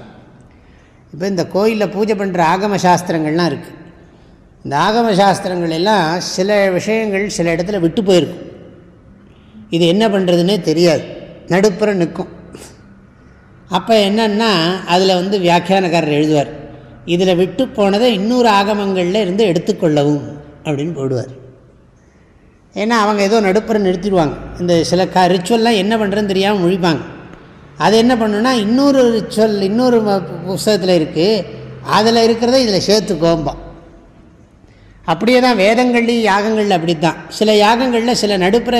Speaker 1: இப்போ இந்த கோயிலில் பூஜை பண்ணுற ஆகம சாஸ்திரங்கள்லாம் இருக்குது இந்த ஆகம சாஸ்திரங்கள் எல்லாம் சில விஷயங்கள் சில இடத்துல விட்டு போயிருக்கும் இது என்ன பண்ணுறதுன்னே தெரியாது. நடுப்புற நிற்கும். அப்போ என்னன்னா அதில் வந்து வியாக்கியானக்காரர் எழுதுவார் இதில் விட்டு போனதை இன்னொரு ஆகமங்களில் இருந்து எடுத்துக்கொள்ளவும் அப்படின்னு போடுவார். ஏன்னா அவங்க ஏதோ நடுப்புற நிறுத்திடுவாங்க. இந்த சில க ரிச்சுவல்லாம் என்ன பண்ணுறதுன்னு தெரியாமல் முழிப்பாங்க. அது என்ன பண்ணுன்னா இன்னொரு ரிச்சுவல் இன்னொரு புஸ்தகத்தில் இருக்குது அதில் இருக்கிறத இதில் சேர்த்து கோம்பம் அப்படியே தான் வேதங்கள்லேயும் யாகங்களில் அப்படி தான் சில யாகங்களில் சில நடுப்புற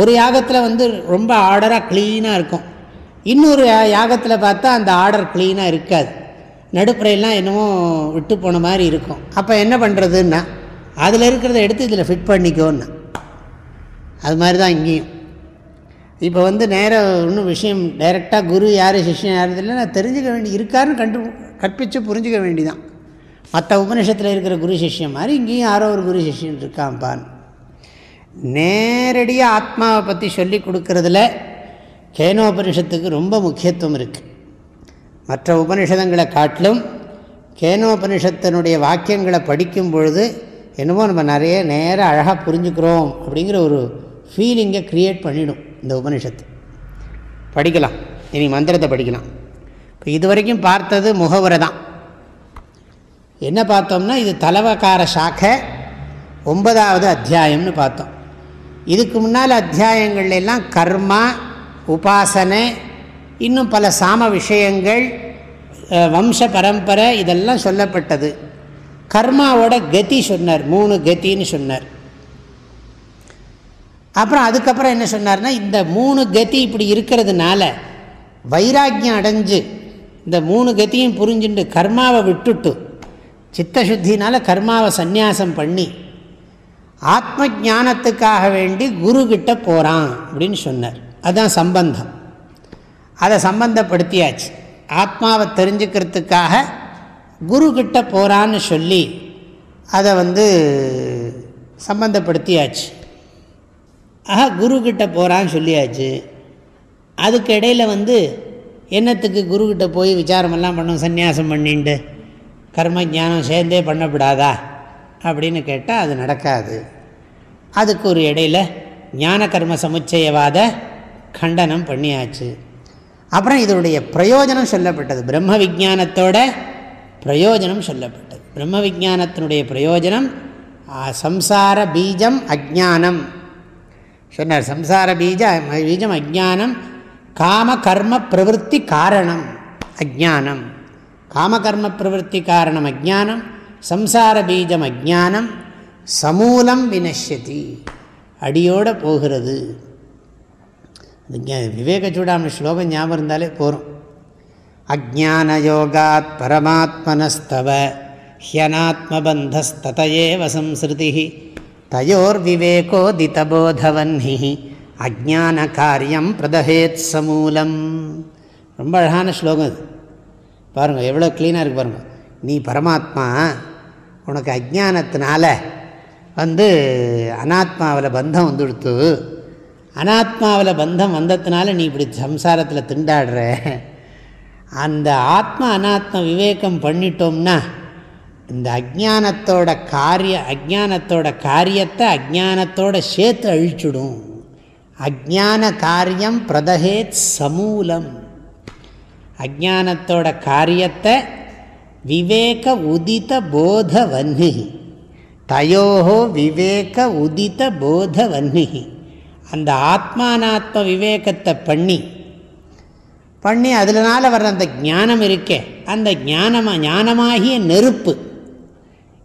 Speaker 1: ஒரு யாகத்தில் வந்து ரொம்ப ஆர்டராக க்ளீனாக இருக்கும். இன்னொரு யாகத்தில் பார்த்தா அந்த ஆர்டர் க்ளீனாக இருக்காது. நடுப்புறையெல்லாம் என்னமோ விட்டு போன மாதிரி இருக்கும். அப்போ என்ன பண்ணுறதுன்னா அதில் இருக்கிறத எடுத்து இதில் ஃபிட் பண்ணிக்கோன்னா. அது மாதிரி தான் இங்கேயும். இப்போ வந்து நேராக ஒன்றும் விஷயம் டைரெக்டாக குரு யார் சிஷ்யம் யார் இல்லை நான் தெரிஞ்சுக்க வேண்டி இருக்காருன்னு கண்டு கற்பித்து புரிஞ்சுக்க வேண்டிதான். மற்ற உபநிஷத்தில் இருக்கிற குரு சிஷ்யம் மாதிரி இங்கேயும் யாரோ ஒரு குரு சிஷ்யன் இருக்கான்பான். நேரடியாக ஆத்மாவை பற்றி சொல்லி கொடுக்கறதுல கேனோபனிஷத்துக்கு ரொம்ப முக்கியத்துவம் இருக்குது மற்ற உபனிஷதங்களை காட்டிலும் கேனோபனிஷத்தினுடைய வாக்கியங்களை படிக்கும் பொழுது என்னமோ நம்ம நிறைய நேராக அழகாக புரிஞ்சுக்கிறோம் அப்படிங்கிற ஒரு ஃபீலிங்கை க்ரியேட் பண்ணிடும் இந்த உபனிஷத்து படிக்கலாம். இனி மந்திரத்தை படிக்கலாம். இப்போ இது வரைக்கும் பார்த்தது முகவரை தான் என்ன பார்த்தோம்னா இது தலவக்கார சாக்கை ஒன்பதாவது அத்தியாயம்னு பார்த்தோம். இதுக்கு முன்னால் அத்தியாயங்கள்ல எல்லாம் கர்மா உபாசனை இன்னும் பல சாம விஷயங்கள் வம்ச பரம்பரை இதெல்லாம் சொல்லப்பட்டது. கர்மாவோட கதி சொன்னார் மூணு கத்தின்னு சொன்னார். அப்புறம் அதுக்கப்புறம் என்ன சொன்னார்னா இந்த மூணு கதி இப்படி இருக்கிறதுனால வைராக்கியம் அடைஞ்சு இந்த மூணு கத்தியும் புரிஞ்சுண்டு கர்மாவை விட்டுட்டு சித்தசுத்தினால் கர்மாவை சந்நியாசம் பண்ணி ஆத்ம ஞானத்துக்காக வேண்டி குரு போகிறான் அப்படின்னு சொன்னார். அதுதான் சம்பந்தம். அதை சம்பந்தப்படுத்தியாச்சு. ஆத்மாவை தெரிஞ்சுக்கிறதுக்காக குரு போகிறான்னு சொல்லி அதை வந்து சம்பந்தப்படுத்தியாச்சு. ஆஹா குரு போகிறான்னு சொல்லியாச்சு. அதுக்கு இடையில் வந்து என்னத்துக்கு குருக்கிட்ட போய் விசாரமெல்லாம் பண்ணும் சந்நியாசம் பண்ணிண்டு கர்ம ஞானம் சேர்ந்தே பண்ணப்படாதா? அப்படின்னு கேட்டால் அது நடக்காது. அதுக்கு ஒரு இடையில் ஞான கர்ம சமுச்சயவாத கண்டனம் பண்ணியாச்சு. அப்புறம் இதனுடைய பிரயோஜனம் சொல்லப்பட்டது. பிரம்ம விஜானத்தோட பிரயோஜனம் சொல்லப்பட்டது. பிரம்ம விஜானத்தினுடைய பிரயோஜனம் சம்சார பீஜம் அஜானம் சொன்னார் சம்சார பீஜ பீஜம் அஜானம் காம கர்ம பிரவருத்தி காரணம் அஜானம் காமகர்ம பிரவருத்தி காரணம் அஜானம் சம்சார பீஜம் அஜானம் சமூலம் வினஷ்யதி அடியோட போகிறது. விவேக சூடாமணி ஸ்லோகம் ஞாபகம் இருந்தாலே போகிறோம் அஜான யோகாத் பரமாத்மனஸ்தவ ஹியனாத்மபந்தஸ்ததையேவ சம்ஸ்ருதி தயோர் விவேகோதிதபோதவன்னி அஜான காரியம் பிரதஹேத் சமூலம். ரொம்ப அழகான ஸ்லோகம் இது. பாருங்கள் எவ்வளோ க்ளீனாக இருக்குது பாருங்கள் நீ பரமாத்மா உனக்கு அஜானத்தினால வந்து அனாத்மாவில் பந்தம் வந்துடுத்து அனாத்மாவில் பந்தம் வந்ததுனால நீ இப்படி சம்சாரத்தில் திண்டாடுற. அந்த ஆத்ம அனாத்ம விவேகம் பண்ணிட்டோம்னா இந்த அஜானத்தோட காரிய அஜானத்தோட காரியத்தை அஜானத்தோட சேர்த்து அழிச்சுடும். அஜான காரியம் பிரதஹேத் சமூலம். அஜானத்தோட காரியத்தை விவேக உதித்த போத வன்னி தயோஹோ விவேக உதித்த போத வன்னி அந்த ஆத்மானாத்ம விவேகத்தை பண்ணி பண்ணி அதனால வர்ற அந்த ஞானம் இருக்கே அந்த ஞானமாக ஞானமாகிய நெருப்பு.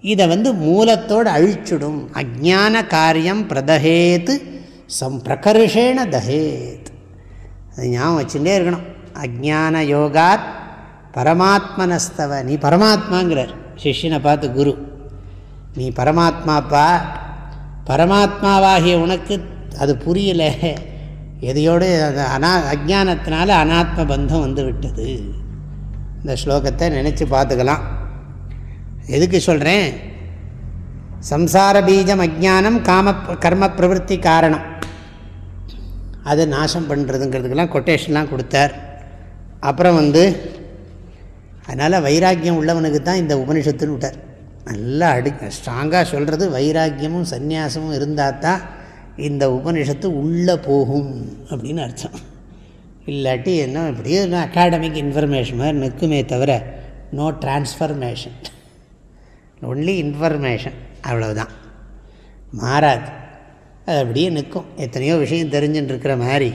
Speaker 1: இதை வந்து மூலத்தோடு அழிச்சுடும். அஜான காரியம் பிரதஹேத் சம் பிரகர்ஷேன தஹேத். அது ஞாபகம் வச்சுட்டே இருக்கணும். அஜான யோகாத் பரமாத்மனஸ்தவ நீ பரமாத்மாங்கிறார். சிஷ்யனை பார்த்து குரு நீ பரமாத்மாப்பா பரமாத்மாவாகிய உனக்கு அது புரியலை. எதையோடு அனா அஜானத்தினால அனாத்ம பந்தம் வந்து விட்டது. இந்த ஸ்லோகத்தை நினச்சி பார்த்துக்கலாம். எதுக்கு சொல்கிறேன் சம்சார பீஜம் அஜானம் காம கர்ம பிரவருத்தி காரணம். அது நாசம் பண்ணுறதுங்கிறதுக்கெல்லாம் கொட்டேஷன்லாம் கொடுத்தார். அப்புறம் வந்து அதனால் வைராக்கியம் உள்ளவனுக்கு தான் இந்த உபனிஷத்துன்னு விட்டார். நல்லா அடி ஸ்ட்ராங்காக சொல்கிறது வைராக்கியமும் சந்நியாசமும் இருந்தால் தான் இந்த உபனிஷத்து உள்ளே போகும் அப்படின்னு அர்த்தம். இல்லாட்டி என்ன இப்படியே அகாடமிக் இன்ஃபர்மேஷன் மாதிரி நிற்குமே தவிர நோ டிரான்ஸ்ஃபர்மேஷன் ஒன்லி இன்ஃபர்மேஷன் அவ்வளவுதான். மாறாது. அது அப்படியே நிற்கும். எத்தனையோ விஷயம் தெரிஞ்சுன்னு இருக்கிற மாதிரி.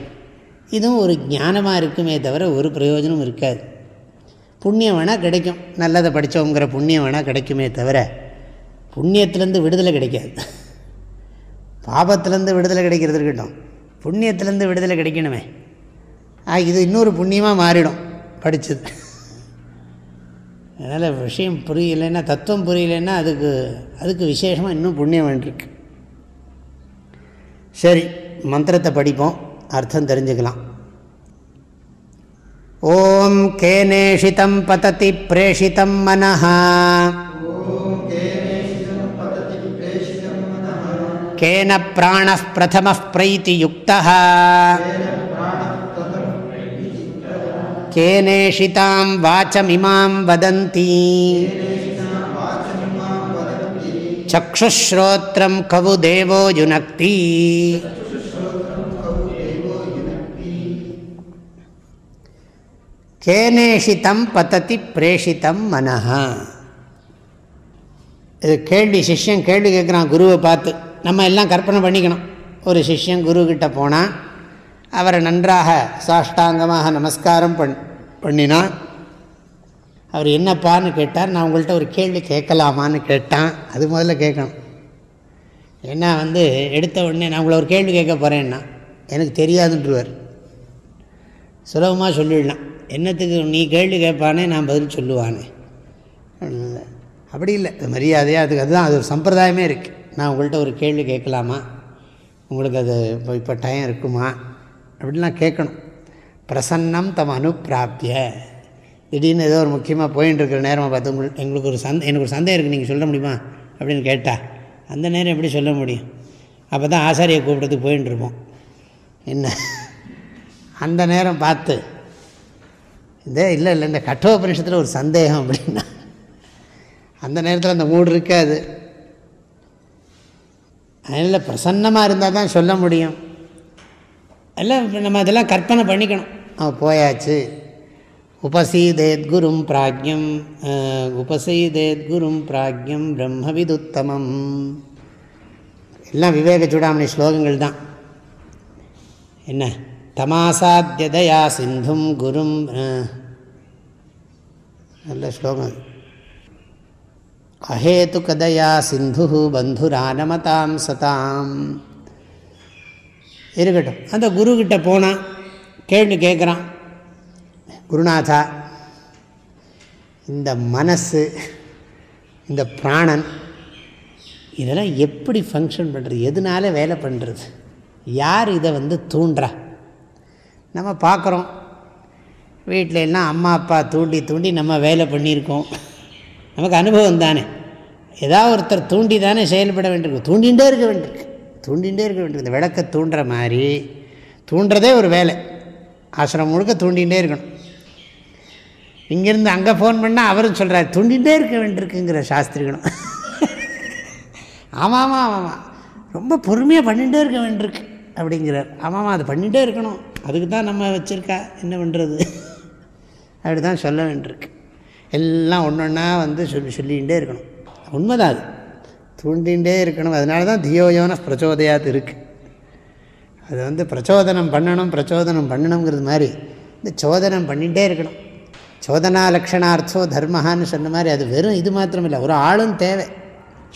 Speaker 1: இதுவும் ஒரு ஞானமாக இருக்குமே தவிர ஒரு பிரயோஜனம் இருக்காது. புண்ணியம் வேணால் கிடைக்கும். நல்லதை படித்தோங்கிற புண்ணியம் வேணால் கிடைக்குமே தவிர புண்ணியத்துலேருந்து விடுதலை கிடைக்காது. பாபத்துலேருந்து விடுதலை கிடைக்கிறது இருக்கட்டும். புண்ணியத்துலேருந்து விடுதலை கிடைக்கணுமே. இது இன்னொரு புண்ணியமாக மாறிடும். படித்தது அதனால் விஷயம் புரியலைன்னா தத்துவம் புரியலைன்னா அதுக்கு அதுக்கு விசேஷமாக இன்னும் புண்ணியம் வேண்டியிருக்கு. சரி மந்திரத்தை படிப்போம் அர்த்தம் தெரிஞ்சுக்கலாம். ஓம் கேனேஷிதம் பததி பிரேஷிதம் மனஹா. கேன பிராண பிரதம பிரைத்தியுக்த கேனேஷிதாம் வாச்சமிமாம் வதந்தி சக்ஷுஸ்ரோத்திரம் கவு தேவோ யுனக்தி கேனேஷிதம் பதத்தி பிரேஷிதம் மனஹா இது கேள்வி சிஷ்யம் கேள்வி கேட்குறான் குருவை பார்த்து. நம்ம எல்லாம் கற்பனை பண்ணிக்கணும். ஒரு சிஷ்யம் குருக்கிட்ட போனால் அவரை நன்றாக சாஷ்டாங்கமாக நமஸ்காரம் பண் பண்ணினா அவர் என்னப்பான்னு கேட்டார். நான் உங்கள்கிட்ட ஒரு கேள்வி கேட்கலாமான்னு கேட்டான். அது முதல்ல கேட்கணும். ஏன்னா வந்து எடுத்த உடனே நான் உங்களை ஒரு கேள்வி கேட்க போகிறேன்னா எனக்கு தெரியாதுன்றவர். சுலபமாக சொல்லிடலாம். என்னத்துக்கு நீ கேள்வி கேட்பானே நான் பதில் சொல்லுவானே. அப்படி இல்லை. மரியாதையாக அதுக்கு அதுதான் அது ஒரு சம்பிரதாயமே இருக்குது நான் உங்கள்கிட்ட ஒரு கேள்வி கேட்கலாமா? உங்களுக்கு அது இப்போ இப்போ டைம் இருக்குமா? அப்படின்லாம் கேட்கணும். பிரசன்னம் தம் அனுப்பிராப்பிய திடீர்னு ஏதோ ஒரு முக்கியமாக போயின்னு இருக்கிற நேரமாக பார்த்து உங்களுக்கு எங்களுக்கு ஒரு சந்த எனக்கு ஒரு சந்தேகம் இருக்குது நீங்கள் சொல்ல முடியுமா? அப்படின்னு கேட்டால் அந்த நேரம் எப்படி சொல்ல முடியும்? அப்போ தான் ஆசாரியை கூப்பிட்றதுக்கு போயின்னு இருப்போம். என்ன? அந்த நேரம் பார்த்து இந்த இல்லை இல்லை இந்த கட்டோபனிஷத்தில் ஒரு சந்தேகம் அப்படின்னா அந்த நேரத்தில் அந்த மூடு இருக்காது. அதில் பிரசன்னமாக இருந்தால் தான் சொல்ல முடியும். எல்லாம் நம்ம அதெல்லாம் கற்பனை பண்ணிக்கணும். அவன் போயாச்சு. உபசீதேத் குரும் பிராஜ்யம். உபசீதேத் குரும் பிராஜ்யம் பிரம்மவிதுத்தமம். எல்லாம் விவேக சூடாமணி ஸ்லோகங்கள் தான். என்ன? தமாசாத்தியதயா சிந்தும் குரும் நல்ல ஸ்லோகம். அஹேதுகதயா சிந்து பந்துரானமதாம் சதாம். இருக்கட்டும். அந்த குருக்கிட்ட போனான் கேள்வி கேட்குறான் குருநாதா இந்த மனசு இந்த பிராணன் இதெல்லாம் எப்படி ஃபங்க்ஷன் பண்ணுறது எதனால வேலை பண்ணுறது யார் இதை வந்து தூண்டுறா? நம்ம பார்க்குறோம். வீட்டில் எல்லாம் அம்மா அப்பா தூண்டி தூண்டி நம்ம வேலை பண்ணியிருக்கோம். நமக்கு அனுபவம் தானே. ஏதாவது ஒருத்தர் தூண்டி தானே செயல்பட வேண்டியிருக்கும். தூண்டிகிட்டே இருக்க வேண்டியிருக்கு. தூண்டிகிட்டே இருக்க வேண்டியது இந்த விளக்கை தூண்டுற மாதிரி. தூண்டுறதே ஒரு வேலை. ஆசிரமம் முழுக்க தூண்டிகிட்டே இருக்கணும். இங்கேருந்து அங்கே ஃபோன் பண்ணால் அவரும் சொல்கிறார் தூண்டிகிட்டே இருக்க வேண்டியிருக்குங்கிற சாஸ்திரிகளும். ஆமாம் ஆமாம் ஆமாம் ரொம்ப பொறுமையாக பண்ணிகிட்டே இருக்க வேண்டியிருக்கு அப்படிங்கிறார். ஆமாம் அது பண்ணிகிட்டே இருக்கணும். அதுக்கு தான் நம்ம வச்சுருக்கா. என்ன பண்ணுறது அப்படி தான் சொல்ல வேண்டியிருக்கு. எல்லாம் ஒன்று ஒன்றா வந்து சொல்லி சொல்லிகிட்டே இருக்கணும். உண்மைதான் அது. தூண்டிகிட்டே இருக்கணும். அதனால தான் தியோயோன பிரச்சோதையாத்து இருக்குது அது வந்து பிரச்சோதனம் பண்ணணும் பிரச்சோதனம் பண்ணணுங்கிறது மாதிரி. இந்த சோதனம் பண்ணிகிட்டே இருக்கணும். சோதனா லக்ஷணார்த்தோ தர்மஹான்னு சொன்ன மாதிரி அது வெறும் இது மாத்திரம் இல்லை ஒரு ஆளும் தேவை.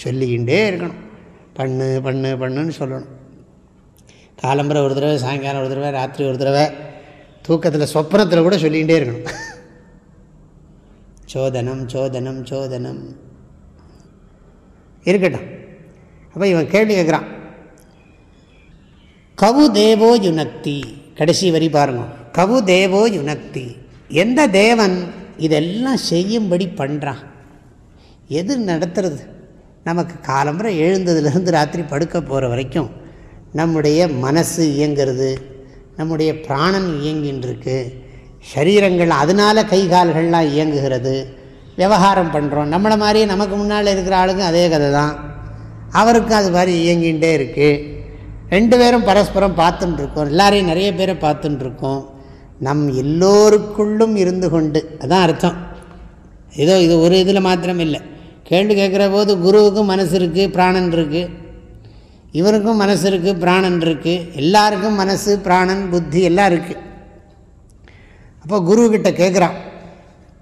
Speaker 1: சொல்லிக்கிட்டே இருக்கணும். பண்ணு பண்ணு பண்ணுன்னு சொல்லணும். காலம்பரை ஒரு தடவை சாயங்காலம் ஒரு தடவை ராத்திரி ஒரு தடவை தூக்கத்தில் சொப்னத்தில் கூட சொல்லிகிட்டே இருக்கணும். சோதனம் சோதனம் சோதனம். இருக்கட்டும். அப்போ இவன் கேள்வி கேட்குறான் கவு தேவோ யுனக்தி. கடைசி வரி பாருங்க. கவு தேவோ யுனக்தி. எந்த தேவன் இதெல்லாம் செய்யும்படி பண்ணுறான் எது நடத்துறது? நமக்கு காலம்புரை எழுந்ததுலேருந்து ராத்திரி படுக்க போகிற வரைக்கும் நம்முடைய மனசு இயங்கிறது நம்முடைய பிராணன் இயங்கின்றிருக்கு. சரீரங்கள் அதனால் கை கால்கள்லாம் இயங்குகிறது. விவகாரம் பண்ணுறோம் நம்மளை மாதிரியே நமக்கு முன்னால் இருக்கிற ஆளுக்கும் அதே கதை தான் அவருக்கும் அது மாதிரி இயங்கிகிட்டே இருக்குது ரெண்டு பேரும் பரஸ்பரம் பார்த்துட்டுருக்கோம் எல்லாரையும் நிறைய பேரை பார்த்துட்டுருக்கோம் நம் எல்லோருக்குள்ளும் இருந்து கொண்டு அதான் அர்த்தம். ஏதோ இது ஒரு இதில் மாத்திரம் இல்லை கேள்வி கேட்குற போது குருவுக்கும் மனசு இருக்குது பிராணன் இருக்குது இவருக்கும் மனசு இருக்குது பிராணன் இருக்குது எல்லாருக்கும் மனசு பிராணன் புத்தி எல்லாம் இருக்குது அப்போ குருக்கிட்ட கேட்குறான்.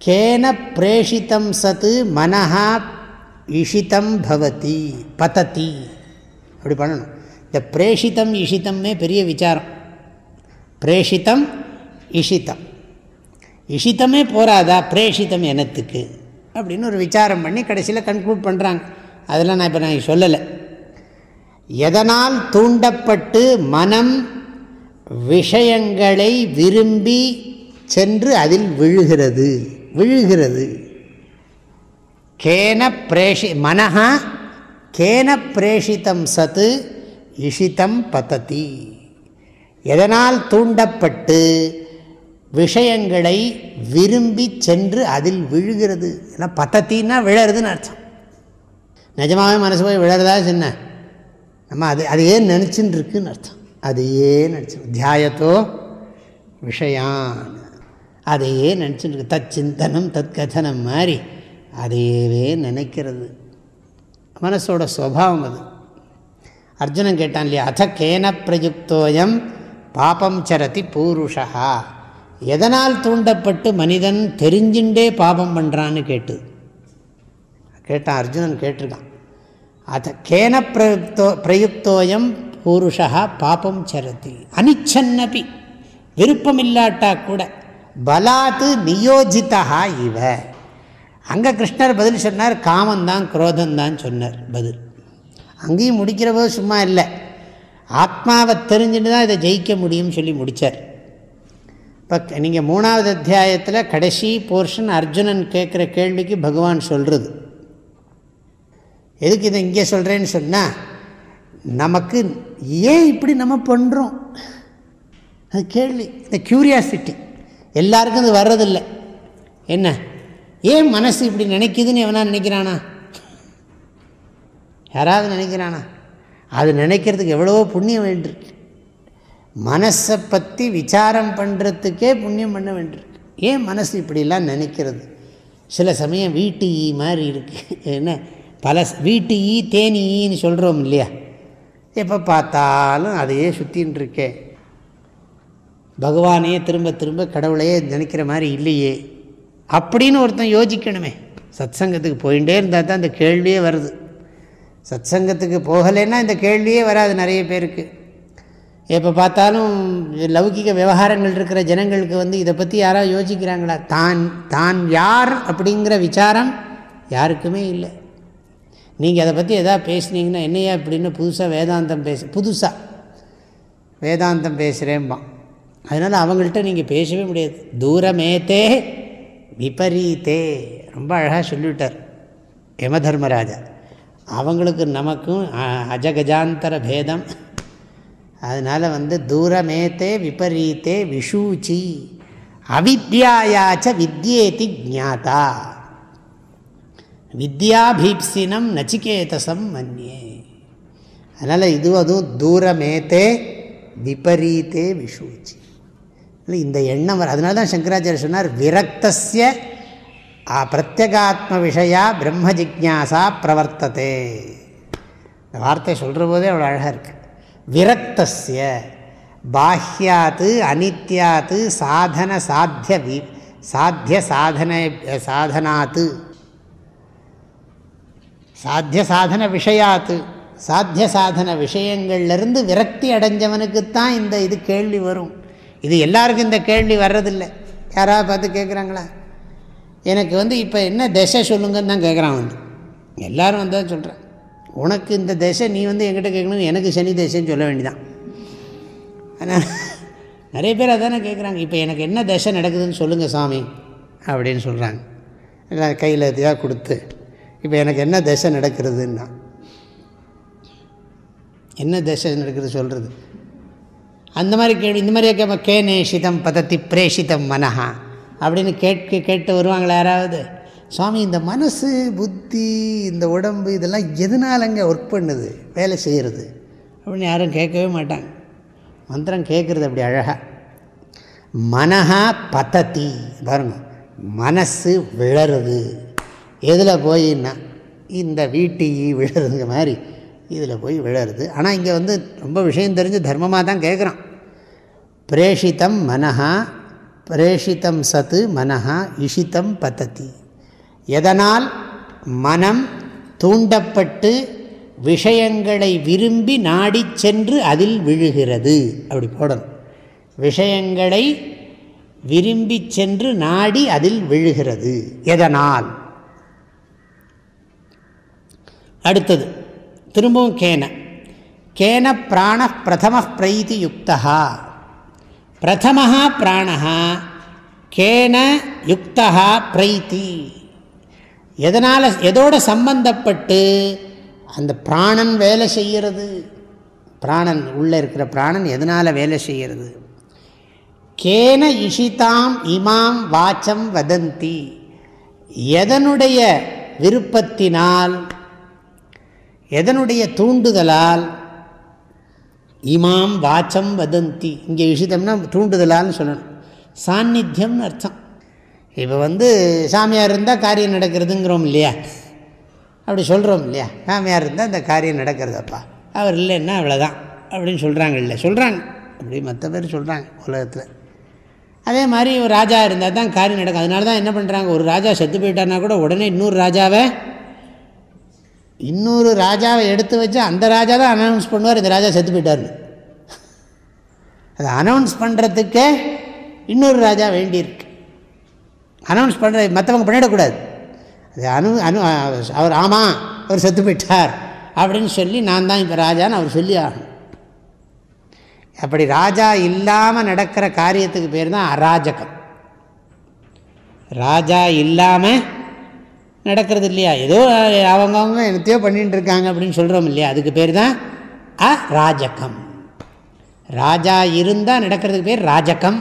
Speaker 1: கேன பிரேஷித்தம் சத்து மனஹா இஷிதம் பவதி பதத்தி அப்படி பண்ணணும். இந்த பிரேஷித்தம் இஷித்தம்மே பெரிய விசாரம். பிரேஷித்தம் இஷித்தம் இஷித்தமே போராதா பிரேஷித்தம் எனத்துக்கு அப்படின்னு ஒரு விசாரம் பண்ணி கடைசியில் கன்க்ளூட் பண்ணுறாங்க அதெல்லாம் நான் இப்போ நான் சொல்லலை. எதனால் தூண்டப்பட்டு மனம் விஷயங்களை விரும்பி சென்று அதில் விழுகிறது? விழுகிறது. கேன பிரேஷி மனஹா கேன பிரேஷித்தம் சத்து இஷிதம் பத்ததி எதனால் தூண்டப்பட்டு விஷயங்களை விரும்பி சென்று அதில் விழுகிறது? ஏன்னா பத்தத்தின்னா விழறதுன்னு அர்த்தம். நிஜமாகவே மனசு போய் விழறதா சின்ன நம்ம அது அதையே நினச்சின்னு இருக்குன்னு அர்த்தம். அது ஏன் நினச்சி தியாயத்தோ விஷயான். அதையே நினச்சிட்டு தத் சிந்தனம் தத் கதனம் மாதிரி அதையவே நினைக்கிறது. மனசோட சுவாவம் அது. அர்ஜுனன் கேட்டான் இல்லையா அத கேன பிரயுக்தோயம் பாபம் சரதி பூருஷா. எதனால் தூண்டப்பட்டு மனிதன் தெரிஞ்சுண்டே பாபம் பண்ணுறான்னு கேட்டு. கேட்டான் அர்ஜுனன் கேட்டிருக்கான். அத கேன பிரயுக்தோ பிரயுக்தோயம் பூருஷா பாபம் சரதி. அனிச்சன்னபி. விருப்பமில்லாட்டா கூட பலாத்து நியோஜிதா இவ. அங்கே கிருஷ்ணர் பதில் சொன்னார் காமந்தான் குரோதந்தான் சொன்னார் பதில். அங்கேயும் முடிக்கிற போது சும்மா இல்லை. ஆத்மாவை தெரிஞ்சுட்டு தான் இதை ஜெயிக்க முடியும்னு சொல்லி முடித்தார் இப்போ நீங்கள் மூணாவது அத்தியாயத்தில் கடைசி போர்ஷன் அர்ஜுனன் கேட்குற கேள்விக்கு பகவான் சொல்கிறது எதுக்கு இதை இங்கே சொல்கிறேன்னு சொன்னால் நமக்கு ஏன் இப்படி நம்ம பண்ணுறோம் அது கேள்வி. இந்த க்யூரியாசிட்டி எல்லாருக்கும் அது வர்றதில்லை. என்ன? ஏன் மனசு இப்படி நினைக்குதுன்னு எவனா நினைக்கிறானா? யாராவது நினைக்கிறானா? அது நினைக்கிறதுக்கு எவ்வளவோ புண்ணியம் வேண்டியிருக்கு. மனசை பற்றி விசாரம் பண்ணுறதுக்கே புண்ணியம் பண்ண வேண்டியிருக்கு. ஏன் மனசு இப்படிலாம் நினைக்கிறது? சில சமயம் வீட்டு ஈ மாதிரி இருக்குது என்ன? பல வீட்டு ஈ தேனி ஈன்னு சொல்கிறோம் இல்லையா? எப்போ பார்த்தாலும் அதையே சுற்றின்னு இருக்கேன் பகவானையே திரும்ப திரும்ப கடவுளையே நினைக்கிற மாதிரி இல்லையே. அப்படின்னு ஒருத்தன் யோசிக்கணுமே. சத் சங்கத்துக்கு போயிட்டே இருந்தால் தான் இந்த கேள்வியே வருது. சத் சங்கத்துக்கு போகலைன்னா இந்த கேள்வியே வராது நிறைய பேருக்கு. எப்போ பார்த்தாலும் லௌகிக விவகாரங்கள் இருக்கிற ஜனங்களுக்கு வந்து இதை பற்றி யாராவது யோசிக்கிறாங்களா? தான் தான் யார் அப்படிங்கிற விசாரம் யாருக்குமே இல்லை. நீங்கள் அதை பற்றி எதாவது பேசுனீங்கன்னா என்னையா இப்படின்னு புதுசாக வேதாந்தம் பேச புதுசாக வேதாந்தம் பேசுகிறேன்பான் அதனால் அவங்கள்ட்ட நீங்கள் பேசவே முடியாது. தூரமேத்தே விபரீத்தே. ரொம்ப அழகாக சொல்லிவிட்டார் யமதர்மராஜா. அவங்களுக்கு நமக்கும் அஜகஜாந்தர பேதம். அதனால் வந்து தூரமேத்தே விபரீத்தே விஷூச்சி. அவித்யாயாச்ச வித்யேதி ஜாதா வித்யாபீப்சினம் நச்சிகேதசம் மன்யே. அதனால் இது அதுவும் தூரமேத்தே விபரீத்தே விஷூச்சி. இல்லை இந்த எண்ணம் வர அதனால தான் சங்கராச்சாரிய சொன்னார் விரக்தசிய பிரத்யகாத்ம விஷயா பிரம்ம ஜிக்யாசா பிரவர்த்ததே. இந்த வார்த்தை சொல்கிற போதே அவ்வளோ அழகாக இருக்குது விரக்தசிய பாஹ்யாத்து அனித்யாத்து சாதன சாத்திய வி சாத்திய சாதன சாதனாத்து. சாத்திய சாதன விஷயாத்து. சாத்திய சாதன விஷயங்கள்லேருந்து விரக்தி அடைஞ்சவனுக்குத்தான் இந்த இது கேள்வி வரும். இது எல்லாருக்கும் இந்த கேள்வி வர்றதில்லை. யாராவது பார்த்து கேட்குறாங்களா எனக்கு வந்து இப்போ என்ன திசை சொல்லுங்கன்னு தான் கேட்குறான் வந்து எல்லோரும் வந்து தான் சொல்கிறேன் உனக்கு இந்த திசை நீ வந்து என்கிட்ட கேட்கணும் எனக்கு சனி திசைன்னு சொல்ல வேண்டிதான். ஆனால் நிறைய பேர் அதானே கேட்குறாங்க இப்போ எனக்கு என்ன திசை நடக்குதுன்னு சொல்லுங்கள் சாமி அப்படின்னு சொல்கிறாங்க எல்லாம் கையில் எதையாக கொடுத்து இப்போ எனக்கு என்ன திசை நடக்கிறதுன்னா என்ன திசை நடக்கிறது சொல்கிறது அந்த மாதிரி கேள்வி இந்த மாதிரியே கேட்போம் கே நேஷிதம் பதத்தி பிரேஷிதம் மனஹா. அப்படின்னு கேட்க கேட்டு வருவாங்களா யாராவது. சுவாமி இந்த மனசு புத்தி இந்த உடம்பு இதெல்லாம் எதனாலங்க ஒர்க் பண்ணுது வேலை செய்கிறது? அப்படின்னு யாரும் கேட்கவே மாட்டாங்க. மந்திரம் கேட்குறது அப்படி அழகாக மனஹா பதத்தி. பாருங்க மனசு விழருது எதில் போயின்னா இந்த வீட்டு விழறதுங்க மாதிரி. இதில் போய் விழருது ஆனால் இங்கே வந்து ரொம்ப விஷயம் தெரிஞ்சு தர்மமாக தான் கேட்குறான். பிரேஷித்தம் மனஹா பிரேஷித்தம் சத்து மனஹா இஷித்தம் பத்ததி. எதனால்? மனம் தூண்டப்பட்டு விஷயங்களை விரும்பி நாடி சென்று அதில் விழுகிறது. அப்படி போடணும். விஷயங்களை விரும்பி சென்று நாடி அதில் விழுகிறது. எதனால்? அடுத்தது. திரும்பவும் கேன. கேன பிராண பிரதம பிரைதி யுக்தா பிரதம பிராண கேன யுக்தா பிரைத்தி எதனால் எதோட சம்பந்தப்பட்டு அந்த பிராணன் வேலை செய்கிறது? பிராணன் உள்ளே இருக்கிற பிராணன் எதனால் வேலை செய்கிறது? கேன இஷிதாம் இமாம் வாச்சம் வதந்தி. எதனுடைய விருப்பத்தினால்? எதனுடைய தூண்டுதலால்? இமாம் வாச்சம் வதந்தி. இங்கே விஷயத்தம்னா தூண்டுதலால்னு சொல்லணும். சாநித்தியம்னு அர்த்தம். இப்போ வந்து சாமியார் இருந்தால் காரியம் நடக்கிறதுங்கிறோம் இல்லையா? அப்படி சொல்கிறோம் இல்லையா? சாமியார் இருந்தால் இந்த காரியம் நடக்கிறதப்பா. அவர் இல்லைன்னா அவ்வளோதான் அப்படின்னு சொல்கிறாங்க இல்லை சொல்கிறாங்க அப்படி மற்ற பேர் சொல்கிறாங்க உலகத்தில். அதே மாதிரி ஒரு ராஜா இருந்தால் தான் காரியம் நடக்கும். அதனால தான் என்ன பண்ணுறாங்க ஒரு ராஜா செத்து போயிட்டார்னா கூட உடனே இன்னொரு ராஜாவை இன்னொரு ராஜாவை எடுத்து வச்சு அந்த ராஜா தான் அனௌன்ஸ் பண்ணுவார் இந்த ராஜா செத்து போயிட்டார்னு. அதை அனௌன்ஸ் பண்ணுறதுக்கே இன்னொரு ராஜா வேண்டியிருக்கு. அனௌன்ஸ் பண்ணுற மற்றவங்க பண்ணிடக்கூடாது. அது அனு அனு அவர் ஆமாம் அவர் செத்து போயிட்டார் அப்படின்னு சொல்லி நான் தான் இப்போ ராஜான்னு அவர் சொல்லி ஆகணும். அப்படி ராஜா இல்லாமல் நடக்கிற காரியத்துக்கு பேர் தான் அராஜகம். ராஜா இல்லாமல் நடக்கிறது இல்லையா ஏதோ அவங்கவுங்க என்னத்தையோ பண்ணிட்டு இருக்காங்க அப்படின்னு சொல்கிறோம் இல்லையா? அதுக்கு பேர் தான் அ ராஜகம். ராஜா இருந்தால் நடக்கிறதுக்கு பேர் ராஜகம்.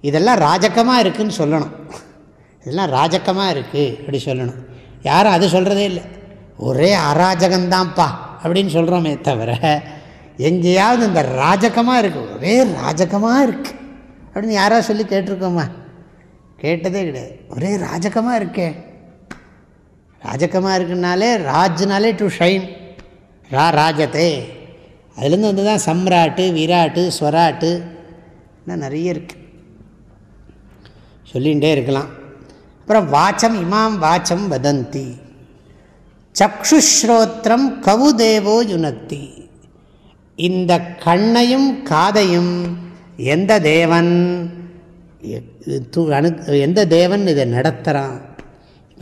Speaker 1: இதெல்லாம் ராஜகமாக இருக்குதுன்னு சொல்லணும். இதெல்லாம் ராஜகமாக இருக்குது அப்படி சொல்லணும். யாரும் அது சொல்கிறதே இல்லை. ஒரே அராஜகம்தான்ப்பா அப்படின்னு சொல்கிறோமே தவிர எங்கேயாவது இந்த ராஜகமாக இருக்குது ஒரே ராஜகமாக இருக்குது அப்படின்னு யாராவது சொல்லி கேட்டிருக்கோமா? கேட்டதே கிடையாது. ஒரே ராஜகமாக இருக்கே. ராஜகமாக இருக்குனாலே ராஜ்னாலே டு ஷைன் ரா ராஜதே. அதுலேருந்து வந்து தான் சம்ராட்டு விராட்டு ஸ்வராட்டு இன்னும் நிறைய இருக்குது சொல்லிகிட்டே இருக்கலாம். அப்புறம் வாச்சம் இமாம் வாச்சம் வதந்தி. சக்ஷுஸ்ரோத்திரம் கவுதேவோ யுனக்தி. இந்த கண்ணையும் காதையும் எந்த தேவன்? எந்த தேவன் இதை நடத்துகிறான்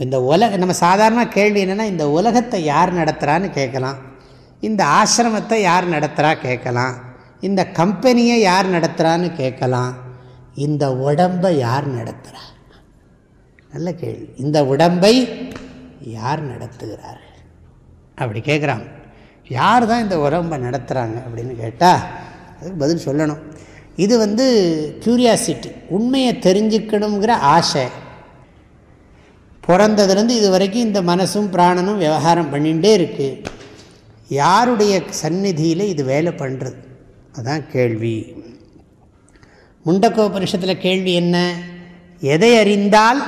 Speaker 1: இந்த உலக நம்ம சாதாரண கேள்வி என்னென்னா இந்த உலகத்தை யார் நடத்துகிறான்னு கேட்கலாம். இந்த ஆசிரமத்தை யார் நடத்துகிறா கேட்கலாம். இந்த கம்பெனியை யார் நடத்துகிறான்னு கேட்கலாம். இந்த உடம்பை யார் நடத்துகிறா நல்ல கேள்வி. இந்த உடம்பை யார் நடத்துகிறார்கள்? அப்படி கேட்குறாங்க யார் தான் இந்த உடம்பை நடத்துகிறாங்க அப்படின்னு கேட்டால் அதுக்கு பதில் சொல்லணும். இது வந்து க்யூரியாசிட்டி உண்மையை தெரிஞ்சுக்கணுங்கிற ஆசை. பிறந்ததுலேருந்து இது வரைக்கும் இந்த மனசும் பிராணனும் விவகாரம் பண்ணிகிட்டே இருக்குது யாருடைய சந்நிதியில் இது வேலை பண்ணுறது அதுதான் கேள்வி. முண்டக்கோபனிஷத்தில் கேள்வி என்ன? எதை அறிந்தால்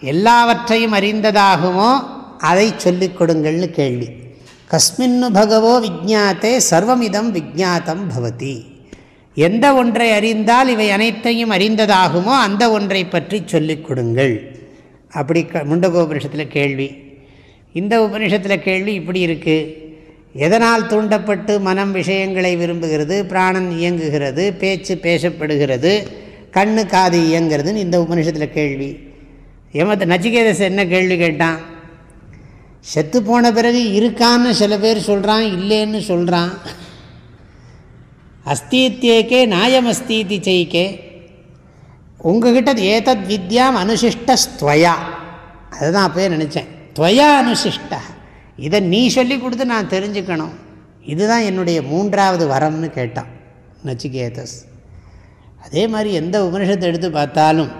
Speaker 1: எல்லாவற்றையும் அறிந்ததாகுமோ அதை சொல்லிக் கொடுங்கள்னு கேள்வி. கஸ்மின்னு பகவோ விஜாத்தே சர்வமிதம் விஜாத்தம் பவதி. எந்த ஒன்றை அறிந்தால் இவை அனைத்தையும் அறிந்ததாகுமோ அந்த ஒன்றை பற்றி சொல்லிக் கொடுங்கள். அப்படி க முண்டகோபனிஷத்தில் கேள்வி. இந்த உபனிஷத்தில் கேள்வி இப்படி இருக்குது எதனால் தூண்டப்பட்டு மனம் விஷயங்களை விரும்புகிறது பிராணன் இயங்குகிறது பேச்சு பேசப்படுகிறது கண்ணு காது இயங்குறதுன்னு இந்த உபனிஷத்தில் கேள்வி. ஏமாத்த நச்சிகேதஸ் என்ன கேள்வி கேட்டான்? செத்து போன பிறகு இருக்கான்னு சில பேர் சொல்கிறான் இல்லைன்னு சொல்கிறான் அஸ்தீத்தியேக்கே நாயம் அஸ்தீதி செய்கே. உங்ககிட்ட ஏதத் வித்யாம் அனுசிஷ்டஸ்துவயா. அதுதான் அப்போயே நினச்சேன். துவயா அனுசிஷ்ட. இதை நீ சொல்லி கொடுத்து நான் தெரிஞ்சுக்கணும். இதுதான் என்னுடைய மூன்றாவது வரம்னு கேட்டான். நச்சிகேதஸ். அதே மாதிரி எந்த உபனிஷத்தை எடுத்து பார்த்தாலும்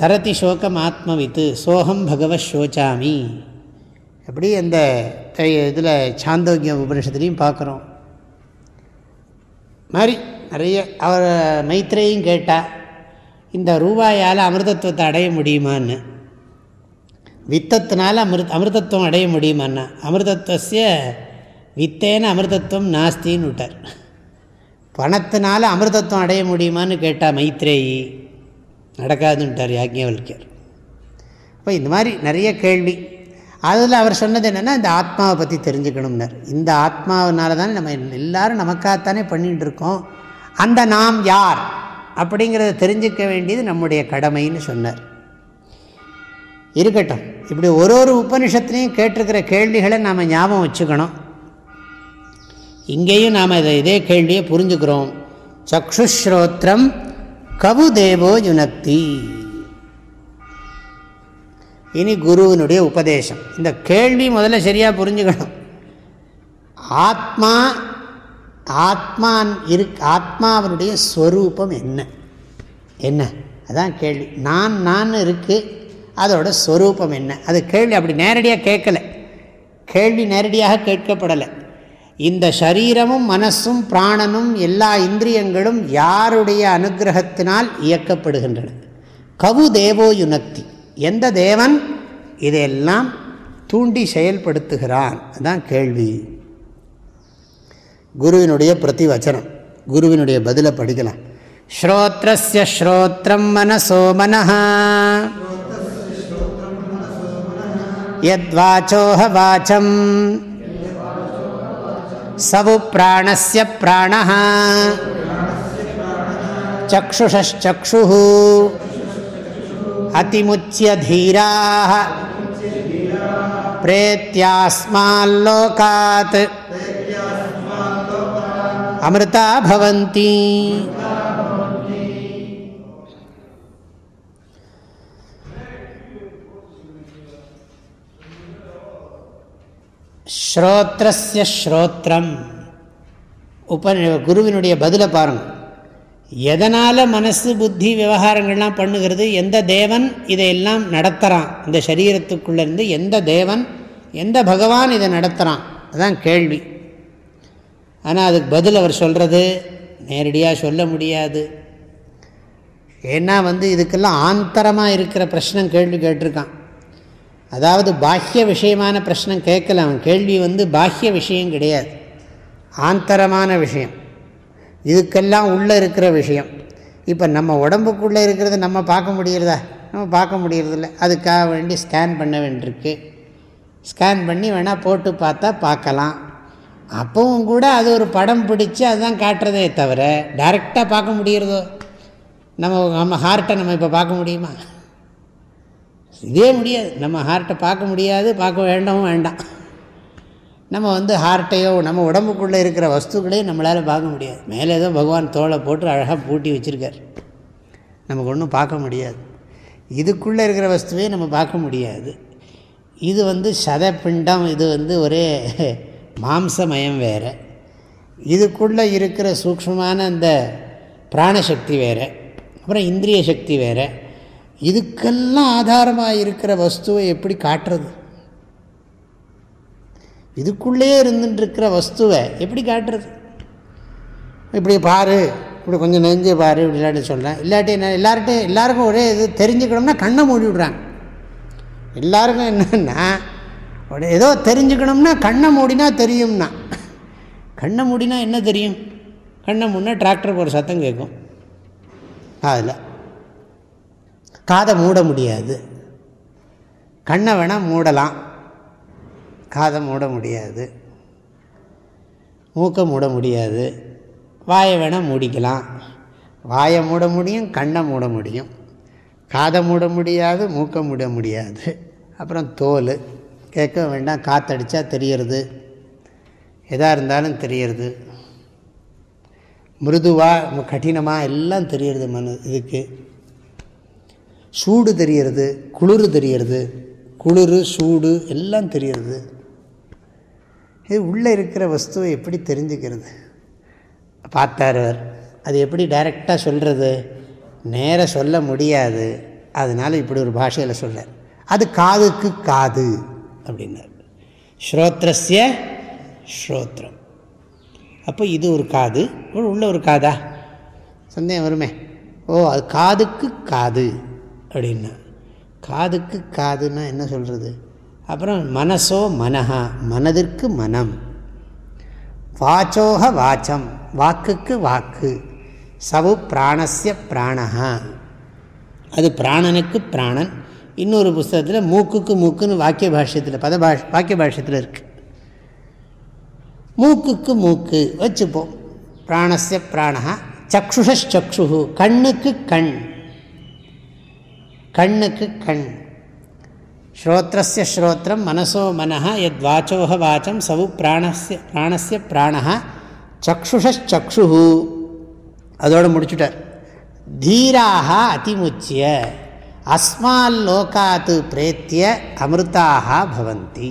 Speaker 1: தரதி சோகம் ஆத்மவித்து சோகம் பகவத் சோச்சாமி அப்படி அந்த இதில் சாந்தோக்கியம் உபனிஷத்துலேயும் பார்க்குறோம். மாதிரி நிறைய அவர் மைத்ரேயும் கேட்டால் இந்த ரூபாயால் அமிர்தத்துவத்தை அடைய முடியுமான்னு. வித்தத்தினால் அமிர்த அமிர்தத்துவம் அடைய முடியுமான்னா அமிர்தத்துவசிய வித்தேன அமிர்தத்துவம் நாஸ்தின்னு விட்டார். பணத்தினால் அமிர்தத்துவம் அடைய முடியுமான்னு கேட்டால் மைத்ரேயி நடக்காதுன்ட்டார் யாஜ்ஞவல்யர் இப்போ இந்த மாதிரி நிறைய கேள்வி. அதில் அவர் சொன்னது என்னென்னா இந்த ஆத்மாவை பற்றி தெரிஞ்சுக்கணும்னார். இந்த ஆத்மாவினால தானே நம்ம எல்லோரும் நமக்காகத்தானே பண்ணிகிட்டு இருக்கோம். அந்த நாம் யார்? அப்படிங்கிறத தெரிஞ்சிக்க வேண்டியது நம்முடைய கடமைன்னு சொன்னார். இருக்கட்டும் இப்படி ஒரு ஒரு உபனிஷத்துலேயும் கேட்டிருக்கிற கேள்விகளை நாம் ஞாபகம் வச்சுக்கணும். இங்கேயும் நாம் இதை இதே கேள்வியை புரிஞ்சுக்கிறோம். சக்ஷுஸ்ரோத்திரம் கவு தேவோ யுனக்தி. இனி குருவினுடைய உபதேசம். இந்த கேள்வி முதல்ல சரியாக புரிஞ்சுக்கணும். ஆத்மா ஆத்மான் இரு ஆத்மாவனுடைய ஸ்வரூபம் என்ன? என்ன? அதான் கேள்வி. நான் நான் இருக்குது அதோட ஸ்வரூபம் என்ன? அது கேள்வி அப்படி நேரடியாக கேட்கலை. கேள்வி நேரடியாக கேட்கப்படலை. இந்த சரீரமும் மனசும் பிராணனும் எல்லா இந்திரியங்களும் யாருடைய அனுகிரகத்தினால் இயக்கப்படுகின்றன? கவு தேவோ யுனக்தி. எந்த தேவன்? இதையெல்லாம் தூண்டி செயல்படுத்துகிறான். அதுதான் கேள்வி. குருவினுடைய பிரதிவச்சனம் குருவினுடைய பதிலை படிக்கலாம் ஸ்ரோத்ரஸ்ய ஸ்ரோத்ரம் மனசோ மனஹா यद्वाचोह वाचं सवु प्राणस्य प्राणः चक्षुषश्चक्षुः अतिमुच्य धीराः प्रेत्यास्माल्लोकात् அமிர்தா பவந்தி ஸ்ரோத்ரஸ்ய ஸ்ரோத்ரம் உப குருவினுடைய பதிலை பாருங்கள் எதனால் மனசு புத்தி விவகாரங்கள்லாம் பண்ணுகிறது எந்த தேவன் இதையெல்லாம் நடத்துகிறான் இந்த சரீரத்துக்குள்ளேருந்து எந்த தேவன் எந்த பகவான் இதை நடத்துகிறான் அதுதான் கேள்வி ஆனால் அதுக்கு பதில் அவர் சொல்கிறது நேரடியாக சொல்ல முடியாது. ஏன்னா வந்து இதுக்கெல்லாம் ஆந்தரமாக இருக்கிற பிரச்சனை கேள்வி கேட்டிருக்கான். அதாவது பாஹ்ய விஷயமான பிரச்சனை கேட்கல அவன். கேள்வி வந்து பாஹ்ய விஷயம் கிடையாது. ஆந்தரமான விஷயம். இதுக்கெல்லாம் உள்ளே இருக்கிற விஷயம். இப்போ நம்ம உடம்புக்குள்ளே இருக்கிறத நம்ம பார்க்க முடிகிறதா? நம்ம பார்க்க முடியறதில்ல அதுக்காக வேண்டி ஸ்கேன் பண்ண வேண்டியிருக்கு. ஸ்கேன் பண்ணி வேணால் போட்டு பார்த்தா பார்க்கலாம். அப்பவும் கூட அது ஒரு படம் பிடிச்சி அதுதான் காட்டுறதே தவிர டைரெக்டாக பார்க்க முடிகிறதோ நம்ம நம்ம ஹார்ட்டை நம்ம இப்போ பார்க்க முடியுமா? இதே முடியாது. நம்ம ஹார்ட்டை பார்க்க முடியாது பார்க்க வேண்டவும் வேண்டாம். நம்ம வந்து ஹார்ட்டையோ நம்ம உடம்புக்குள்ளே இருக்கிற வஸ்துக்களையும் நம்மளால் பார்க்க முடியாது. மேலே ஏதோ பகவான் தோலை போட்டு அழகாக பூட்டி வச்சுருக்கார். நமக்கு ஒன்றும் பார்க்க முடியாது. இதுக்குள்ளே இருக்கிற வஸ்துவே நம்ம பார்க்க முடியாது. இது வந்து சதப்பிண்டம் இது வந்து ஒரே மாம்சமயம் வேறு. இதுக்குள்ளே இருக்கிற சூக்ஷமான அந்த பிராணசக்தி வேறு அப்புறம் இந்திரிய சக்தி வேறு. இதுக்கெல்லாம் ஆதாரமாக இருக்கிற வஸ்துவை எப்படி காட்டுறது? இதுக்குள்ளே இருந்துட்டுருக்கிற வஸ்துவை எப்படி காட்டுறது? இப்படி பாரு இப்படி கொஞ்சம் நெஞ்சு பாரு இப்படி இல்லாட்டி சொல்கிறேன் இல்லாட்டி என்ன எல்லார்ட்டையும் எல்லாருக்கும் ஒரே இது தெரிஞ்சுக்கணும்னா கண்ணை மூடி விடுறாங்க. எல்லாருக்கும் என்னென்னா ஏதோ தெரிஞ்சுக்கணும்னா கண்ணை மூடினா தெரியும்னா. கண்ணை மூடினா என்ன தெரியும்? கண்ணை மூடினா டிராக்டருக்கு ஒரு சத்தம் கேட்கும். அதில் காதை மூட முடியாது. கண்ணை வேணால் மூடலாம். காதை மூட முடியாது. மூக்கை மூட முடியாது. வாயை வேணால் மூடிக்கலாம். வாயை மூட முடியும் கண்ணை மூட முடியும். காதை மூட முடியாது மூக்கை மூட முடியாது. அப்புறம் தோல். கேட்க வேண்டாம் காற்றடிச்சா தெரியறது எதாக இருந்தாலும் தெரியறது மிருதுவாக கடினமாக எல்லாம் தெரியறது மனு இதுக்கு. சூடு தெரியறது குளிர் தெரியறது குளிர் சூடு எல்லாம் தெரியறது இது உள்ளே இருக்கிற வஸ்துவை எப்படி தெரிஞ்சுக்கிறது? பார்த்தார் அது எப்படி டைரெக்டாக சொல்கிறது நேராக சொல்ல முடியாது. அதனால் இப்படி ஒரு பாஷையில் சொல்கிறார் அது காதுக்கு காது. அப்படின்னார். ஸ்ரோத்ரஸ்ய ஸ்ரோத்ரம். அப்போ இது ஒரு காது. உள்ள ஒரு காதா? சந்தேகம் வருமே. ஓ அது காதுக்கு காது அப்படின்னா. காதுக்கு காதுன்னா என்ன சொல்கிறது அப்புறம் மனசோ மனஹா மனதிற்கு மனம். வாச்சோக வாச்சம் வாக்குக்கு வாக்கு. சவு பிராணசிய பிராணஹா. அது பிராணனுக்கு பிராணன் இன்னொரு புஸ்தகத்தில் மூக்குக்கு மூக்குன்னு வாக்கிய பாஷ்யத்தில் பத பாஷ் வாக்கிய பாஷ்யத்தில் இருக்குது மூக்குக்கு மூக்கு வச்சுப்போம். பிராணஸ்ய பிராணா சக்ஷுஷச்சு கண்ணுக்கு கண். கண்ணுக்கு கண். ஸ்ரோத்திரஸ்ய ஸ்ரோத்திரம் மனசோ மனஹ எத் வாச்சோக வாச்சம் சவு பிராணஸ்ய பிராணஸ்ய பிராண சக்ஷுஷச்சு அதோடு முடிச்சுட்டார். தீராக அதிமுச்சிய. அஸ்மால் லோகாத்து பிரேத்திய அமிர்தாக பவந்தி.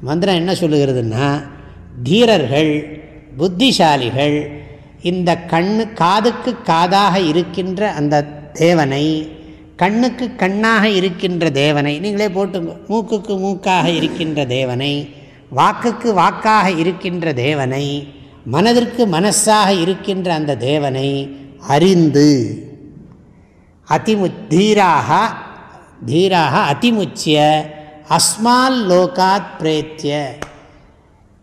Speaker 1: மந்திரம் என்ன சொல்லுகிறதுன்னா தீரர்கள் புத்திசாலிகள் இந்த கண்ணு காதுக்கு காதாக இருக்கின்ற அந்த தேவனை கண்ணுக்கு கண்ணாக இருக்கின்ற தேவனை நீங்களே போட்டுங்க மூக்குக்கு மூக்காக இருக்கின்ற தேவனை வாக்குக்கு வாக்காக இருக்கின்ற தேவனை மனதிற்கு மனசாக இருக்கின்ற அந்த தேவனை அறிந்து அதிமு தீராக தீராக அதிமுச்சிய அஸ்மால் லோகாத் பிரேத்திய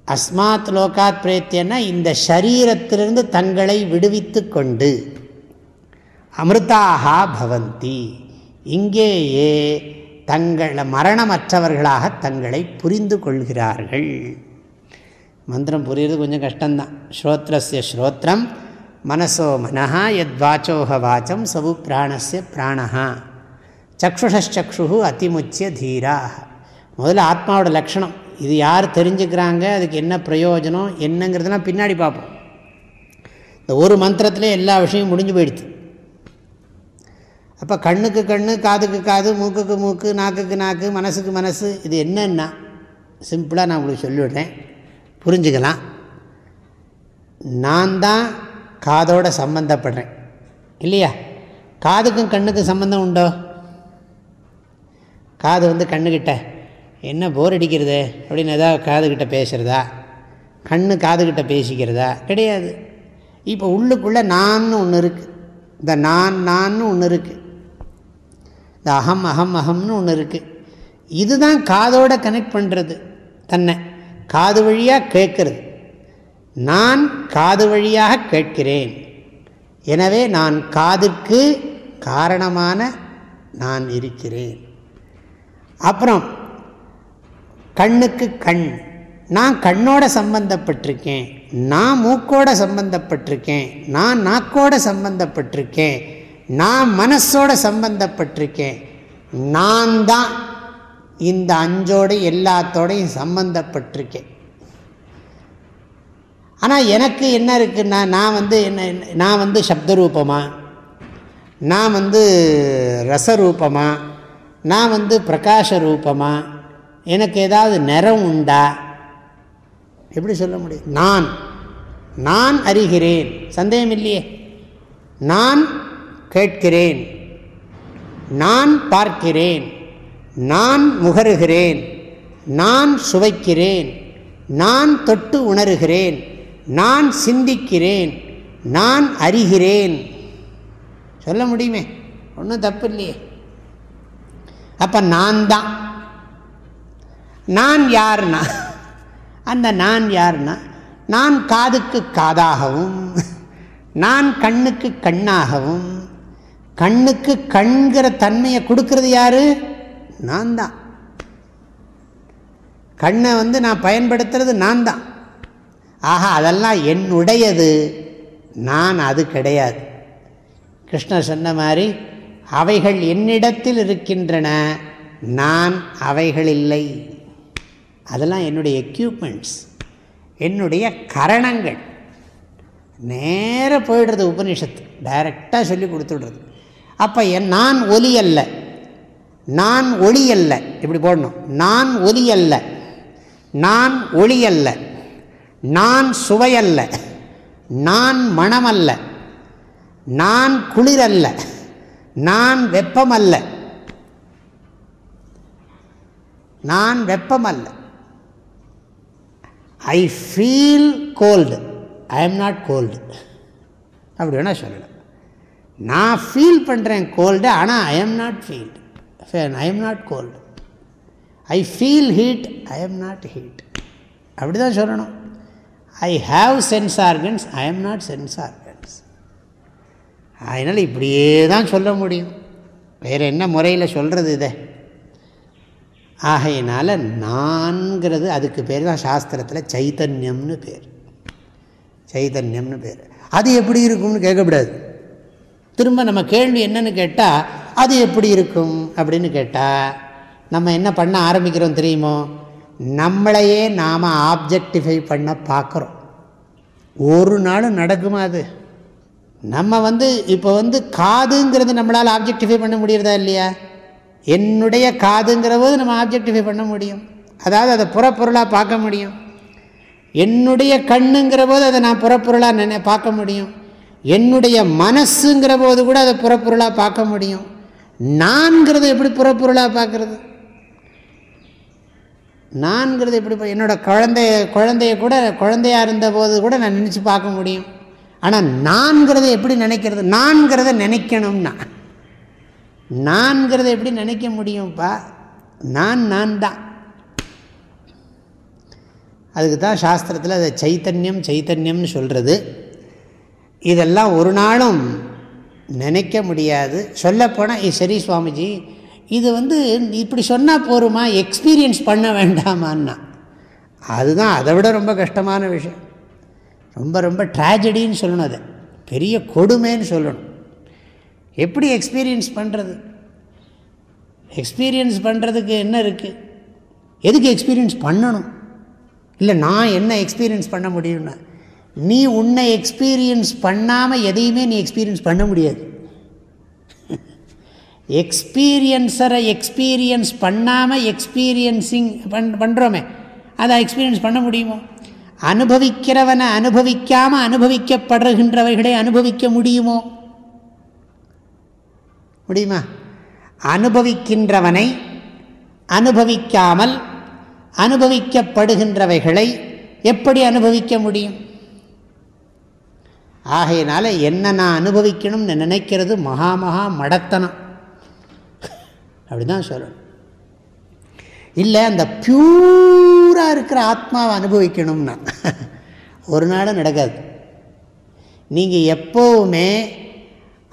Speaker 1: அஸ்மாத் லோகாத் பிரேத்தியன்னா இந்த சரீரத்திலிருந்து தங்களை விடுவித்து கொண்டு அமிர்தாக பவந்தி। இங்கேயே தங்களை மரணமற்றவர்களாக தங்களை புரிந்து கொள்கிறார்கள்। மந்திரம் புரியுறது கொஞ்சம் கஷ்டம்தான். ஸ்ரோத்ரஸ்ய ஸ்ரோத்திரம் மனசோ மனஹா எத் வாச்சோஹ வாச்சம் சவு பிராணஸ்ய பிராணஹா. சக்ஷுஷச்சு அதிமுச்சிய தீராக முதல்ல ஆத்மாவோட லக்ஷணம். இது யார் தெரிஞ்சுக்கிறாங்க அதுக்கு என்ன பிரயோஜனம் என்னங்கிறதுலாம் பின்னாடி பார்ப்போம். இந்த ஒரு மந்திரத்திலே எல்லா விஷயமும் முடிஞ்சு போயிடுச்சு. அப்போ கண்ணுக்கு கண்ணு காதுக்கு காது மூக்குக்கு மூக்கு நாக்குக்கு நாக்கு மனசுக்கு மனசு இது என்னென்னா சிம்பிளாக நான் உங்களுக்கு சொல்லிவிடுறேன். புரிஞ்சுக்கலாம். நான் தான் காதோடு சம்மந்தப்படுறேன் இல்லையா? காதுக்கும் கண்ணுக்கும் சம்மந்தம் உண்டோ? காது வந்து கண்ணுக்கிட்ட என்ன போர் அடிக்கிறது? அப்படின்னு எதாவது காதுகிட்ட பேசுகிறதா கண்ணு காதுகிட்ட பேசிக்கிறதா? கிடையாது. இப்போ உள்ளுக்குள்ளே நான் ஒன்று இருக்குது இந்த நான் நான் ஒன்று இருக்குது இந்த அகம் அகம் அகம்னு ஒன்று இருக்குது இதுதான் காதோட கனெக்ட் பண்ணுறது தன்னை. காது வழியாக கேட்கறது நான் காது வழியாக கேட்கிறேன். எனவே நான் காதுக்கு காரணமான நான் இருக்கிறேன். அப்புறம் கண்ணுக்கு கண். நான் கண்ணோட சம்பந்தப்பட்டிருக்கேன். நான் மூக்கோட சம்பந்தப்பட்டிருக்கேன். நான் நாக்கோட சம்பந்தப்பட்டிருக்கேன். நான் மனசோட சம்பந்தப்பட்டிருக்கேன். நான் தான் இந்த அஞ்சோடு எல்லாத்தோடையும் சம்பந்தப்பட்டிருக்கேன். ஆனால் எனக்கு என்ன இருக்குன்னா நான் வந்து என்ன நான் வந்து சப்தரூபமாக நான் வந்து ரசரூபமாக நான் வந்து பிரகாஷ ரூபமாக எனக்கு ஏதாவது நிறம் உண்டா? எப்படி சொல்ல முடியும்? நான் நான் அறிகிறேன். சந்தேகம் இல்லையே. நான் கேட்கிறேன். நான் பார்க்கிறேன். நான் முகருகிறேன். நான் சுவைக்கிறேன். நான் தொட்டு உணர்கிறேன். நான் சிந்திக்கிறேன் நான் அறிகிறேன். சொல்ல முடியுமே? ஒன்றும் தப்பு இல்லையே. அப்போ நான் தான். நான் யார்னா அந்த நான் யார்னா நான் காதுக்கு காதாகவும் நான் கண்ணுக்கு கண்ணாகவும் கண்ணுக்கு கண்கிற தன்மையை கொடுக்கறது யாரு? நான் தான். கண்ணை வந்து நான் பயன்படுத்துறது நான் தான். ஆஹா அதெல்லாம் என்னுடையது. நான் அது கிடையாது. கிருஷ்ணர் சொன்ன மாதிரி அவைகள் என்னிடத்தில் இருக்கின்றன நான் அவைகள் இல்லை. அதெல்லாம் என்னுடைய எக்யூப்மெண்ட்ஸ் என்னுடைய கரணங்கள். நேராக போயிடுறது உபனிஷத்து டைரெக்டாக சொல்லி கொடுத்துடுறது. அப்போ என் நான் ஒலி அல்ல. நான் ஒளி அல்ல. இப்படி போடணும். நான் ஒலி அல்ல. நான் ஒளி அல்ல. நான் சுவையல்ல. நான் மணமல்ல. நான் குளிரல்ல. நான் வெப்பமல்ல. நான் வெப்பமல்ல. I feel cold I am not cold அப்படி வேணால் சொல்லலாம். நான் ஃபீல் பண்ணுறேன் கோல்டு ஆனால் I am not felt I am not cold I feel heat I am not heat அப்படி தான் சொல்லணும். I have sense organs I am not sense organs அதனால் இப்படியே தான் சொல்ல முடியும். வேறு என்ன முறையில் சொல்கிறது இதை? ஆகையினால் நான்கிறது அதுக்கு பேர் தான் சாஸ்திரத்தில் சைத்தன்யம்னு பேர். சைதன்யம்னு பேர். அது எப்படி இருக்கும்னு கேட்கக்கூடாது திரும்ப நம்ம கேள்வி என்னன்னு கேட்டால் அது எப்படி இருக்கும் அப்படின்னு கேட்டால் நம்ம என்ன பண்ண ஆரம்பிக்கிறோம் தெரியுமோ? நம்மளையே நாம் ஆப்ஜெக்டிஃபை பண்ண பார்க்குறோம். ஒரு நாளும் நடக்குமா அது? நம்ம வந்து இப்போ வந்து காதுங்கிறது நம்மளால் ஆப்ஜெக்டிஃபை பண்ண முடியறதா இல்லையா? என்னுடைய காதுங்கிற போது நம்ம ஆப்ஜெக்டிஃபை பண்ண முடியும். அதாவது அதை புறப்பொருளாக பார்க்க முடியும். என்னுடைய கண்ணுங்கிற போது அதை நான் புறப்பொருளாக நினை பார்க்க முடியும். என்னுடைய மனசுங்கிற போது கூட அதை புறப்பொருளாக பார்க்க முடியும். நான்கிறது எப்படி புறப்பொருளாக பார்க்குறது? நான்கிறது எப்படி என்னோட குழந்தைய குழந்தைய கூட குழந்தையாக இருந்தபோது கூட நான் நினச்சி பார்க்க முடியும். ஆனால் நான்கிறத எப்படி நினைக்கிறது? நான்கிறத நினைக்கணும்னா. நான்கிறத எப்படி நினைக்க முடியும்ப்பா நான் நான் தான் அதுக்கு தான் சாஸ்திரத்தில் அதை சைத்தன்யம் சைத்தன்யம்னு சொல்கிறது இதெல்லாம் ஒரு நாளும் நினைக்க முடியாது. சொல்லப்போனால் சரி சுவாமிஜி இது வந்து இப்படி சொன்னால் போருமா? எக்ஸ்பீரியன்ஸ் பண்ண வேண்டாமான்னா. அதுதான் அதை விட ரொம்ப கஷ்டமான விஷயம். ரொம்ப ரொம்ப ட்ராஜடின்னு சொல்லணும் அதை. பெரிய கொடுமைன்னு சொல்லணும். எப்படி எக்ஸ்பீரியன்ஸ் பண்ணுறது எக்ஸ்பீரியன்ஸ் பண்ணுறதுக்கு என்ன இருக்குது எதுக்கு எக்ஸ்பீரியன்ஸ் பண்ணணும்? இல்லை நான் என்ன எக்ஸ்பீரியன்ஸ் பண்ண முடியும்னா நீ உன்னை எக்ஸ்பீரியன்ஸ் பண்ணாமல் எதையுமே நீ எக்ஸ்பீரியன்ஸ் பண்ண முடியாது. எக்ஸ்பீரியன்ஸரை எக்ஸ்பீரியன்ஸ் பண்ணாமல் எக்ஸ்பீரியன்ஸிங் பண் பண்ணுறோமே அதை எக்ஸ்பீரியன்ஸ் பண்ண முடியுமோ? அனுபவிக்கிறவனை அனுபவிக்காமல் அனுபவிக்கப்படுகின்றவைகளை அனுபவிக்க முடியுமோ? முடியுமா? அனுபவிக்கின்றவனை அனுபவிக்காமல் அனுபவிக்கப்படுகின்றவைகளை எப்படி அனுபவிக்க முடியும்? ஆகையினால என்ன நான் அனுபவிக்கணும்னு நினைக்கிறது மகா மகா மடத்தனம். அப்படி தான் சொல்லணும். இல்லை அந்த பியூராக இருக்கிற ஆத்மாவை அனுபவிக்கணும்னா ஒரு நாளும் நடக்காது. நீங்கள் எப்போவுமே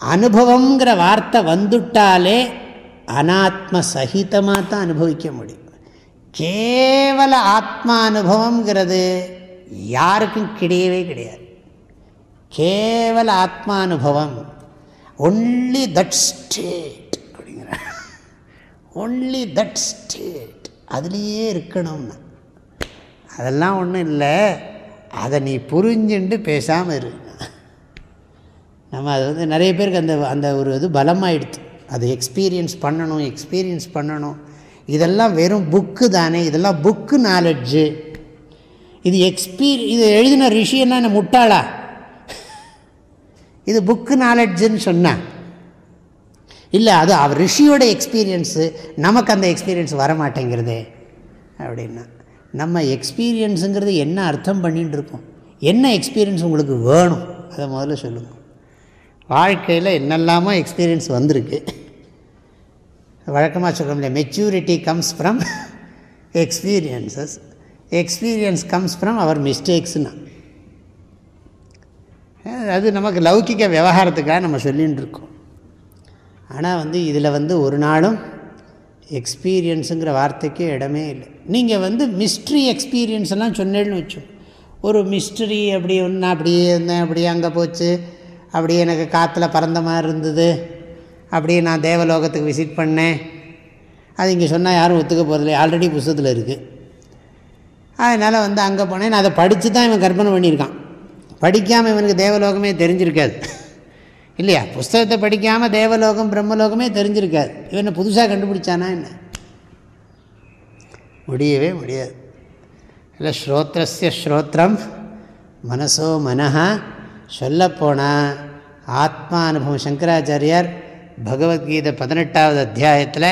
Speaker 1: அனுபவங்கிற வார்த்தை வந்துட்டாலே அனாத்ம சகிதமாக தான் அனுபவிக்க முடியும். கேவல ஆத்மா அனுபவங்கிறது யாருக்கும் கிடையவே கிடையாது. கேவல ஆத்மா அனுபவம் ஒன்லி தட் ஸ்டேட் அப்படிங்கிற ஒன்லி தட் ஸ்டேட் அதுலேயே இருக்கணும்னு. அதெல்லாம் ஒன்றும் இல்லை. அதை நீ புரிஞ்சுண்டு பேசாமல் இரு. நம்ம அது வந்து நிறைய பேருக்கு அந்த அந்த ஒரு இது பலமாயிடுது. அது எக்ஸ்பீரியன்ஸ் பண்ணணும் எக்ஸ்பீரியன்ஸ் பண்ணணும். இதெல்லாம் வெறும் புக்கு தானே. இதெல்லாம் புக்கு நாலெட்ஜு இது எக்ஸ்பீரி இது எழுதின ரிஷி என்ன முட்டாளா? இது புக்கு நாலெட்ஜுன்னு சொன்னான் இல்லை அது அவர் ரிஷியோட எக்ஸ்பீரியன்ஸு நமக்கு அந்த எக்ஸ்பீரியன்ஸ் வரமாட்டேங்கிறதே. அப்படின்னா நம்ம எக்ஸ்பீரியன்ஸுங்கிறது என்ன அர்த்தம் பண்ணிகிட்டு இருக்கோம் என்ன எக்ஸ்பீரியன்ஸ் உங்களுக்கு வேணும்? அதை முதல்ல சொல்லுங்கள் வாழ்க்கையில் என்னெல்லாமோ எக்ஸ்பீரியன்ஸ் வந்திருக்கு. வழக்கமாக சொல்கிறோம் இல்லையா? Maturity comes from experiences experience comes from our மிஸ்டேக்ஸ்னா அது நமக்கு லௌகிக்க விவகாரத்துக்காக நம்ம சொல்லின்னு இருக்கோம் ஆனால் வந்து இதில் வந்து ஒரு நாளும் எக்ஸ்பீரியன்ஸுங்கிற வார்த்தைக்கு இடமே இல்லை. நீங்கள் வந்து மிஸ்ட்ரி எக்ஸ்பீரியன்ஸ் எல்லாம் சொன்னேன்னு வச்சோம் ஒரு மிஸ்ட்ரி அப்படி ஒன்று அப்படியே இருந்தேன் அப்படியே அங்கே போச்சு அப்படியே எனக்கு காற்றுல பறந்த மாதிரி இருந்தது அப்படியே நான் தேவலோகத்துக்கு விசிட் பண்ணேன். அது இங்கே சொன்னால் யாரும் ஒத்துக்க போகிறதில்ல ஆல்ரெடி புஸ்தத்தில் இருக்குது அதனால் வந்து அங்கே போனேன். நான் அதை படித்து தான் இவன் கற்பனை பண்ணியிருக்கான். படிக்காமல் இவனுக்கு தேவலோகமே தெரிஞ்சிருக்காது. இல்லையா? புஸ்தகத்தை படிக்காமல் தேவலோகம் பிரம்மலோகமே தெரிஞ்சிருக்காது. இவன் புதுசாக கண்டுபிடிச்சானா என்ன? முடியவே முடியாது. இல்லை ஸ்ரோத்திரஸ்ய ஸ்ரோத்திரம் மனசோ மனஹா சொல்லப்போனால் ஆத்மா அனுபவம் சங்கராச்சாரியார் பகவத்கீதை பதினெட்டாவது அத்தியாயத்தில்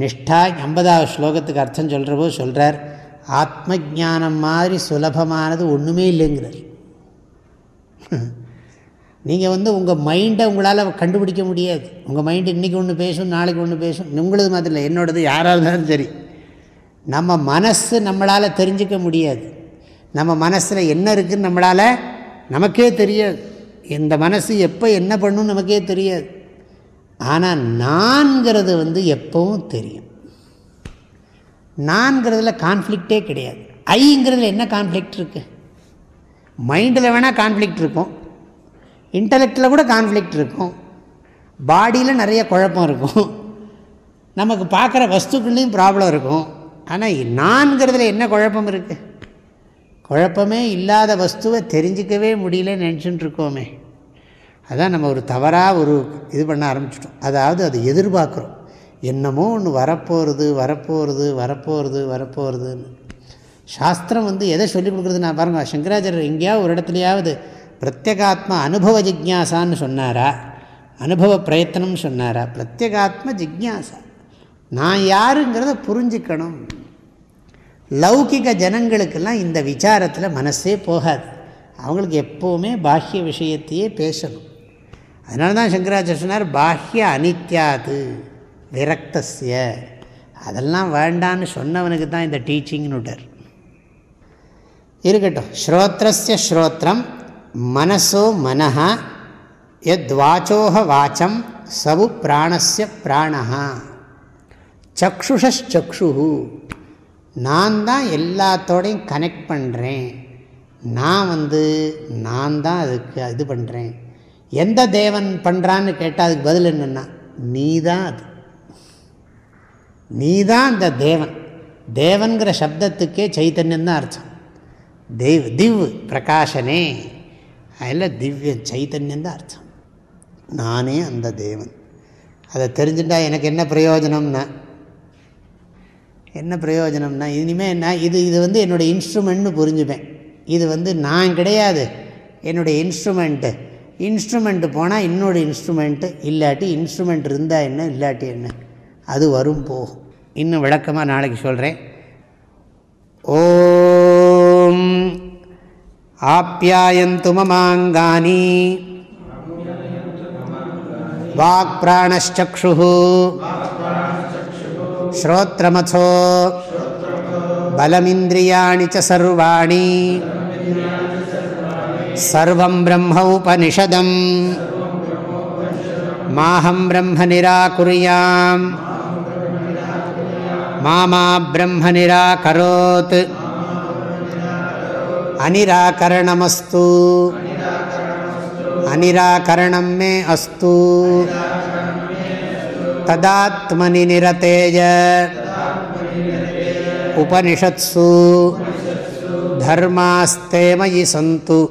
Speaker 1: நிஷ்டா ஐம்பதாவது ஸ்லோகத்துக்கு அர்த்தம் சொல்கிறபோது சொல்கிறார் ஆத்ம ஜானம் மாதிரி சுலபமானது ஒன்றுமே இல்லைங்கிறார். நீங்கள் வந்து உங்கள் மைண்டை உங்களால் கண்டுபிடிக்க முடியாது. உங்கள் மைண்டு இன்றைக்கி ஒன்று பேசும் நாளைக்கு ஒன்று பேசும். உங்களது மாதிரி இல்லை என்னோடது யாராக இருந்தாலும் சரி. நம்ம மனசு நம்மளால் தெரிஞ்சிக்க முடியாது. நம்ம மனசில் என்ன இருக்குதுன்னு நம்மளால் நமக்கே தெரியாது. இந்த மனசு எப்போ என்ன பண்ணும் நமக்கே தெரியாது. ஆனால் நான்கிறது வந்து எப்பவும் தெரியும். நான்கிறதுல கான்ஃப்ளிக்டே கிடையாது. ஐங்கிறதுல என்ன கான்ஃப்ளிக்ட் இருக்குது மைண்டில் வேணால் கான்ஃப்ளிக்ட் இருக்கும். இன்டலெக்டில் கூட கான்ஃப்ளிக்ட் இருக்கும். பாடியில் நிறைய குழப்பம் இருக்கும். நமக்கு பார்க்குற வஸ்துக்கள்லேயும் ப்ராப்ளம் இருக்கும். ஆனால் நான்கிறதுல என்ன குழப்பம் இருக்குது குழப்பமே இல்லாத வஸ்துவை தெரிஞ்சிக்கவே முடியலன்னு நினச்சின்னு இருக்கோமே. அதான் நம்ம ஒரு தவறாக ஒரு இது பண்ண ஆரம்பிச்சிட்டோம். அதாவது அதை எதிர்பார்க்குறோம். என்னமோ ஒன்று வரப்போகிறது வரப்போகிறது வரப்போகிறது வரப்போகிறதுன்னு சாஸ்திரம் வந்து எதை சொல்லிக் கொடுக்குறது நான் பாருங்கள் சங்கராச்சாரியர் எங்கேயாவது ஒரு இடத்துலையாவது பிரத்யேகாத்மா அனுபவ ஜிக்யாசான்னு சொன்னாரா? அனுபவ பிரயத்தனம் சொன்னாரா? பிரத்யேகாத்ம ஜிக்யாசா. நான் யாருங்கிறத புரிஞ்சுக்கணும். லௌகிக ஜனங்களுக்கெல்லாம் இந்த விசாரத்தில் மனசே போகாது. அவங்களுக்கு எப்போவுமே பாஹ்ய விஷயத்தையே பேசணும். அதனால தான் சங்கராச்சாரிய சொன்னார் பாஹ்ய அனித்யாது விரக்தசிய அதெல்லாம் வேண்டான்னு சொன்னவனுக்கு தான் இந்த டீச்சிங்னு விட்டார் இருக்கட்டும். ஸ்ரோத்ரஸ்ய ஸ்ரோத்திரம் மனசோ மனஹா எத் வாச்சோஹ வாச்சம் சவு பிராணஸ்ய பிராணஹா. சக்ஷுஷச்சு நான் தான் எல்லாத்தோடையும் கனெக்ட் பண்ணுறேன் நான் வந்து நான் தான் அதுக்கு இது பண்ணுறேன் எந்த தேவன் பண்ணுறான்னு கேட்டால் அதுக்கு பதில் என்னென்னா நீ தான் அது. நீ தான் அந்த தேவன். தேவன்கிற சப்தத்துக்கே சைத்தன்யம் தான் அர்த்தம். தேவ் திவ் பிரகாஷனே அதில் திவ்ய சைத்தன்யம் தான் அர்த்தம். நானே அந்த தேவன். அதை தெரிஞ்சுட்டா எனக்கு என்ன பிரயோஜனம்னா? என்ன பிரயோஜனம்னா? இனிமேல் என்ன? இது இது வந்து என்னுடைய இன்ஸ்ட்ருமெண்ட்னு புரிஞ்சுப்பேன். இது வந்து நான் கிடையாது. என்னுடைய இன்ஸ்ட்ருமெண்ட்டு இன்ஸ்ட்ருமெண்ட்டு போனால் இன்னொரு இன்ஸ்ட்ருமெண்ட்டு இல்லாட்டி இன்ஸ்ட்ருமெண்ட் இருந்தால் என்ன? இல்லாட்டி என்ன? அது வரும் போகும். இன்னும் விளக்கமாக நாளைக்கு சொல்கிறேன் ஓ ஆப்யாயந்து மமாங்கானி. வாக் பிராணச்சு ஸ்ரோத்ரமசோ பலமிந்திரியாணி சர்வாணி. சர்வம் பிரம்ம உபனிஷதம். மாஹம் பிரம்ம நிராகுரியாம். மாமா பிரம்ம நிராகரோத். अनिराकरणमस्तु। अनिराकरणं मे अस्तु। तदात्मनि निरतेज उपनिषत्सु। धर्मास्ते मयि सन्तु।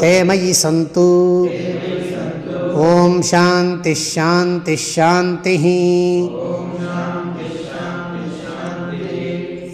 Speaker 1: ते मयि सन्तु। ॐ शान्तिः शान्तिः शान्तिः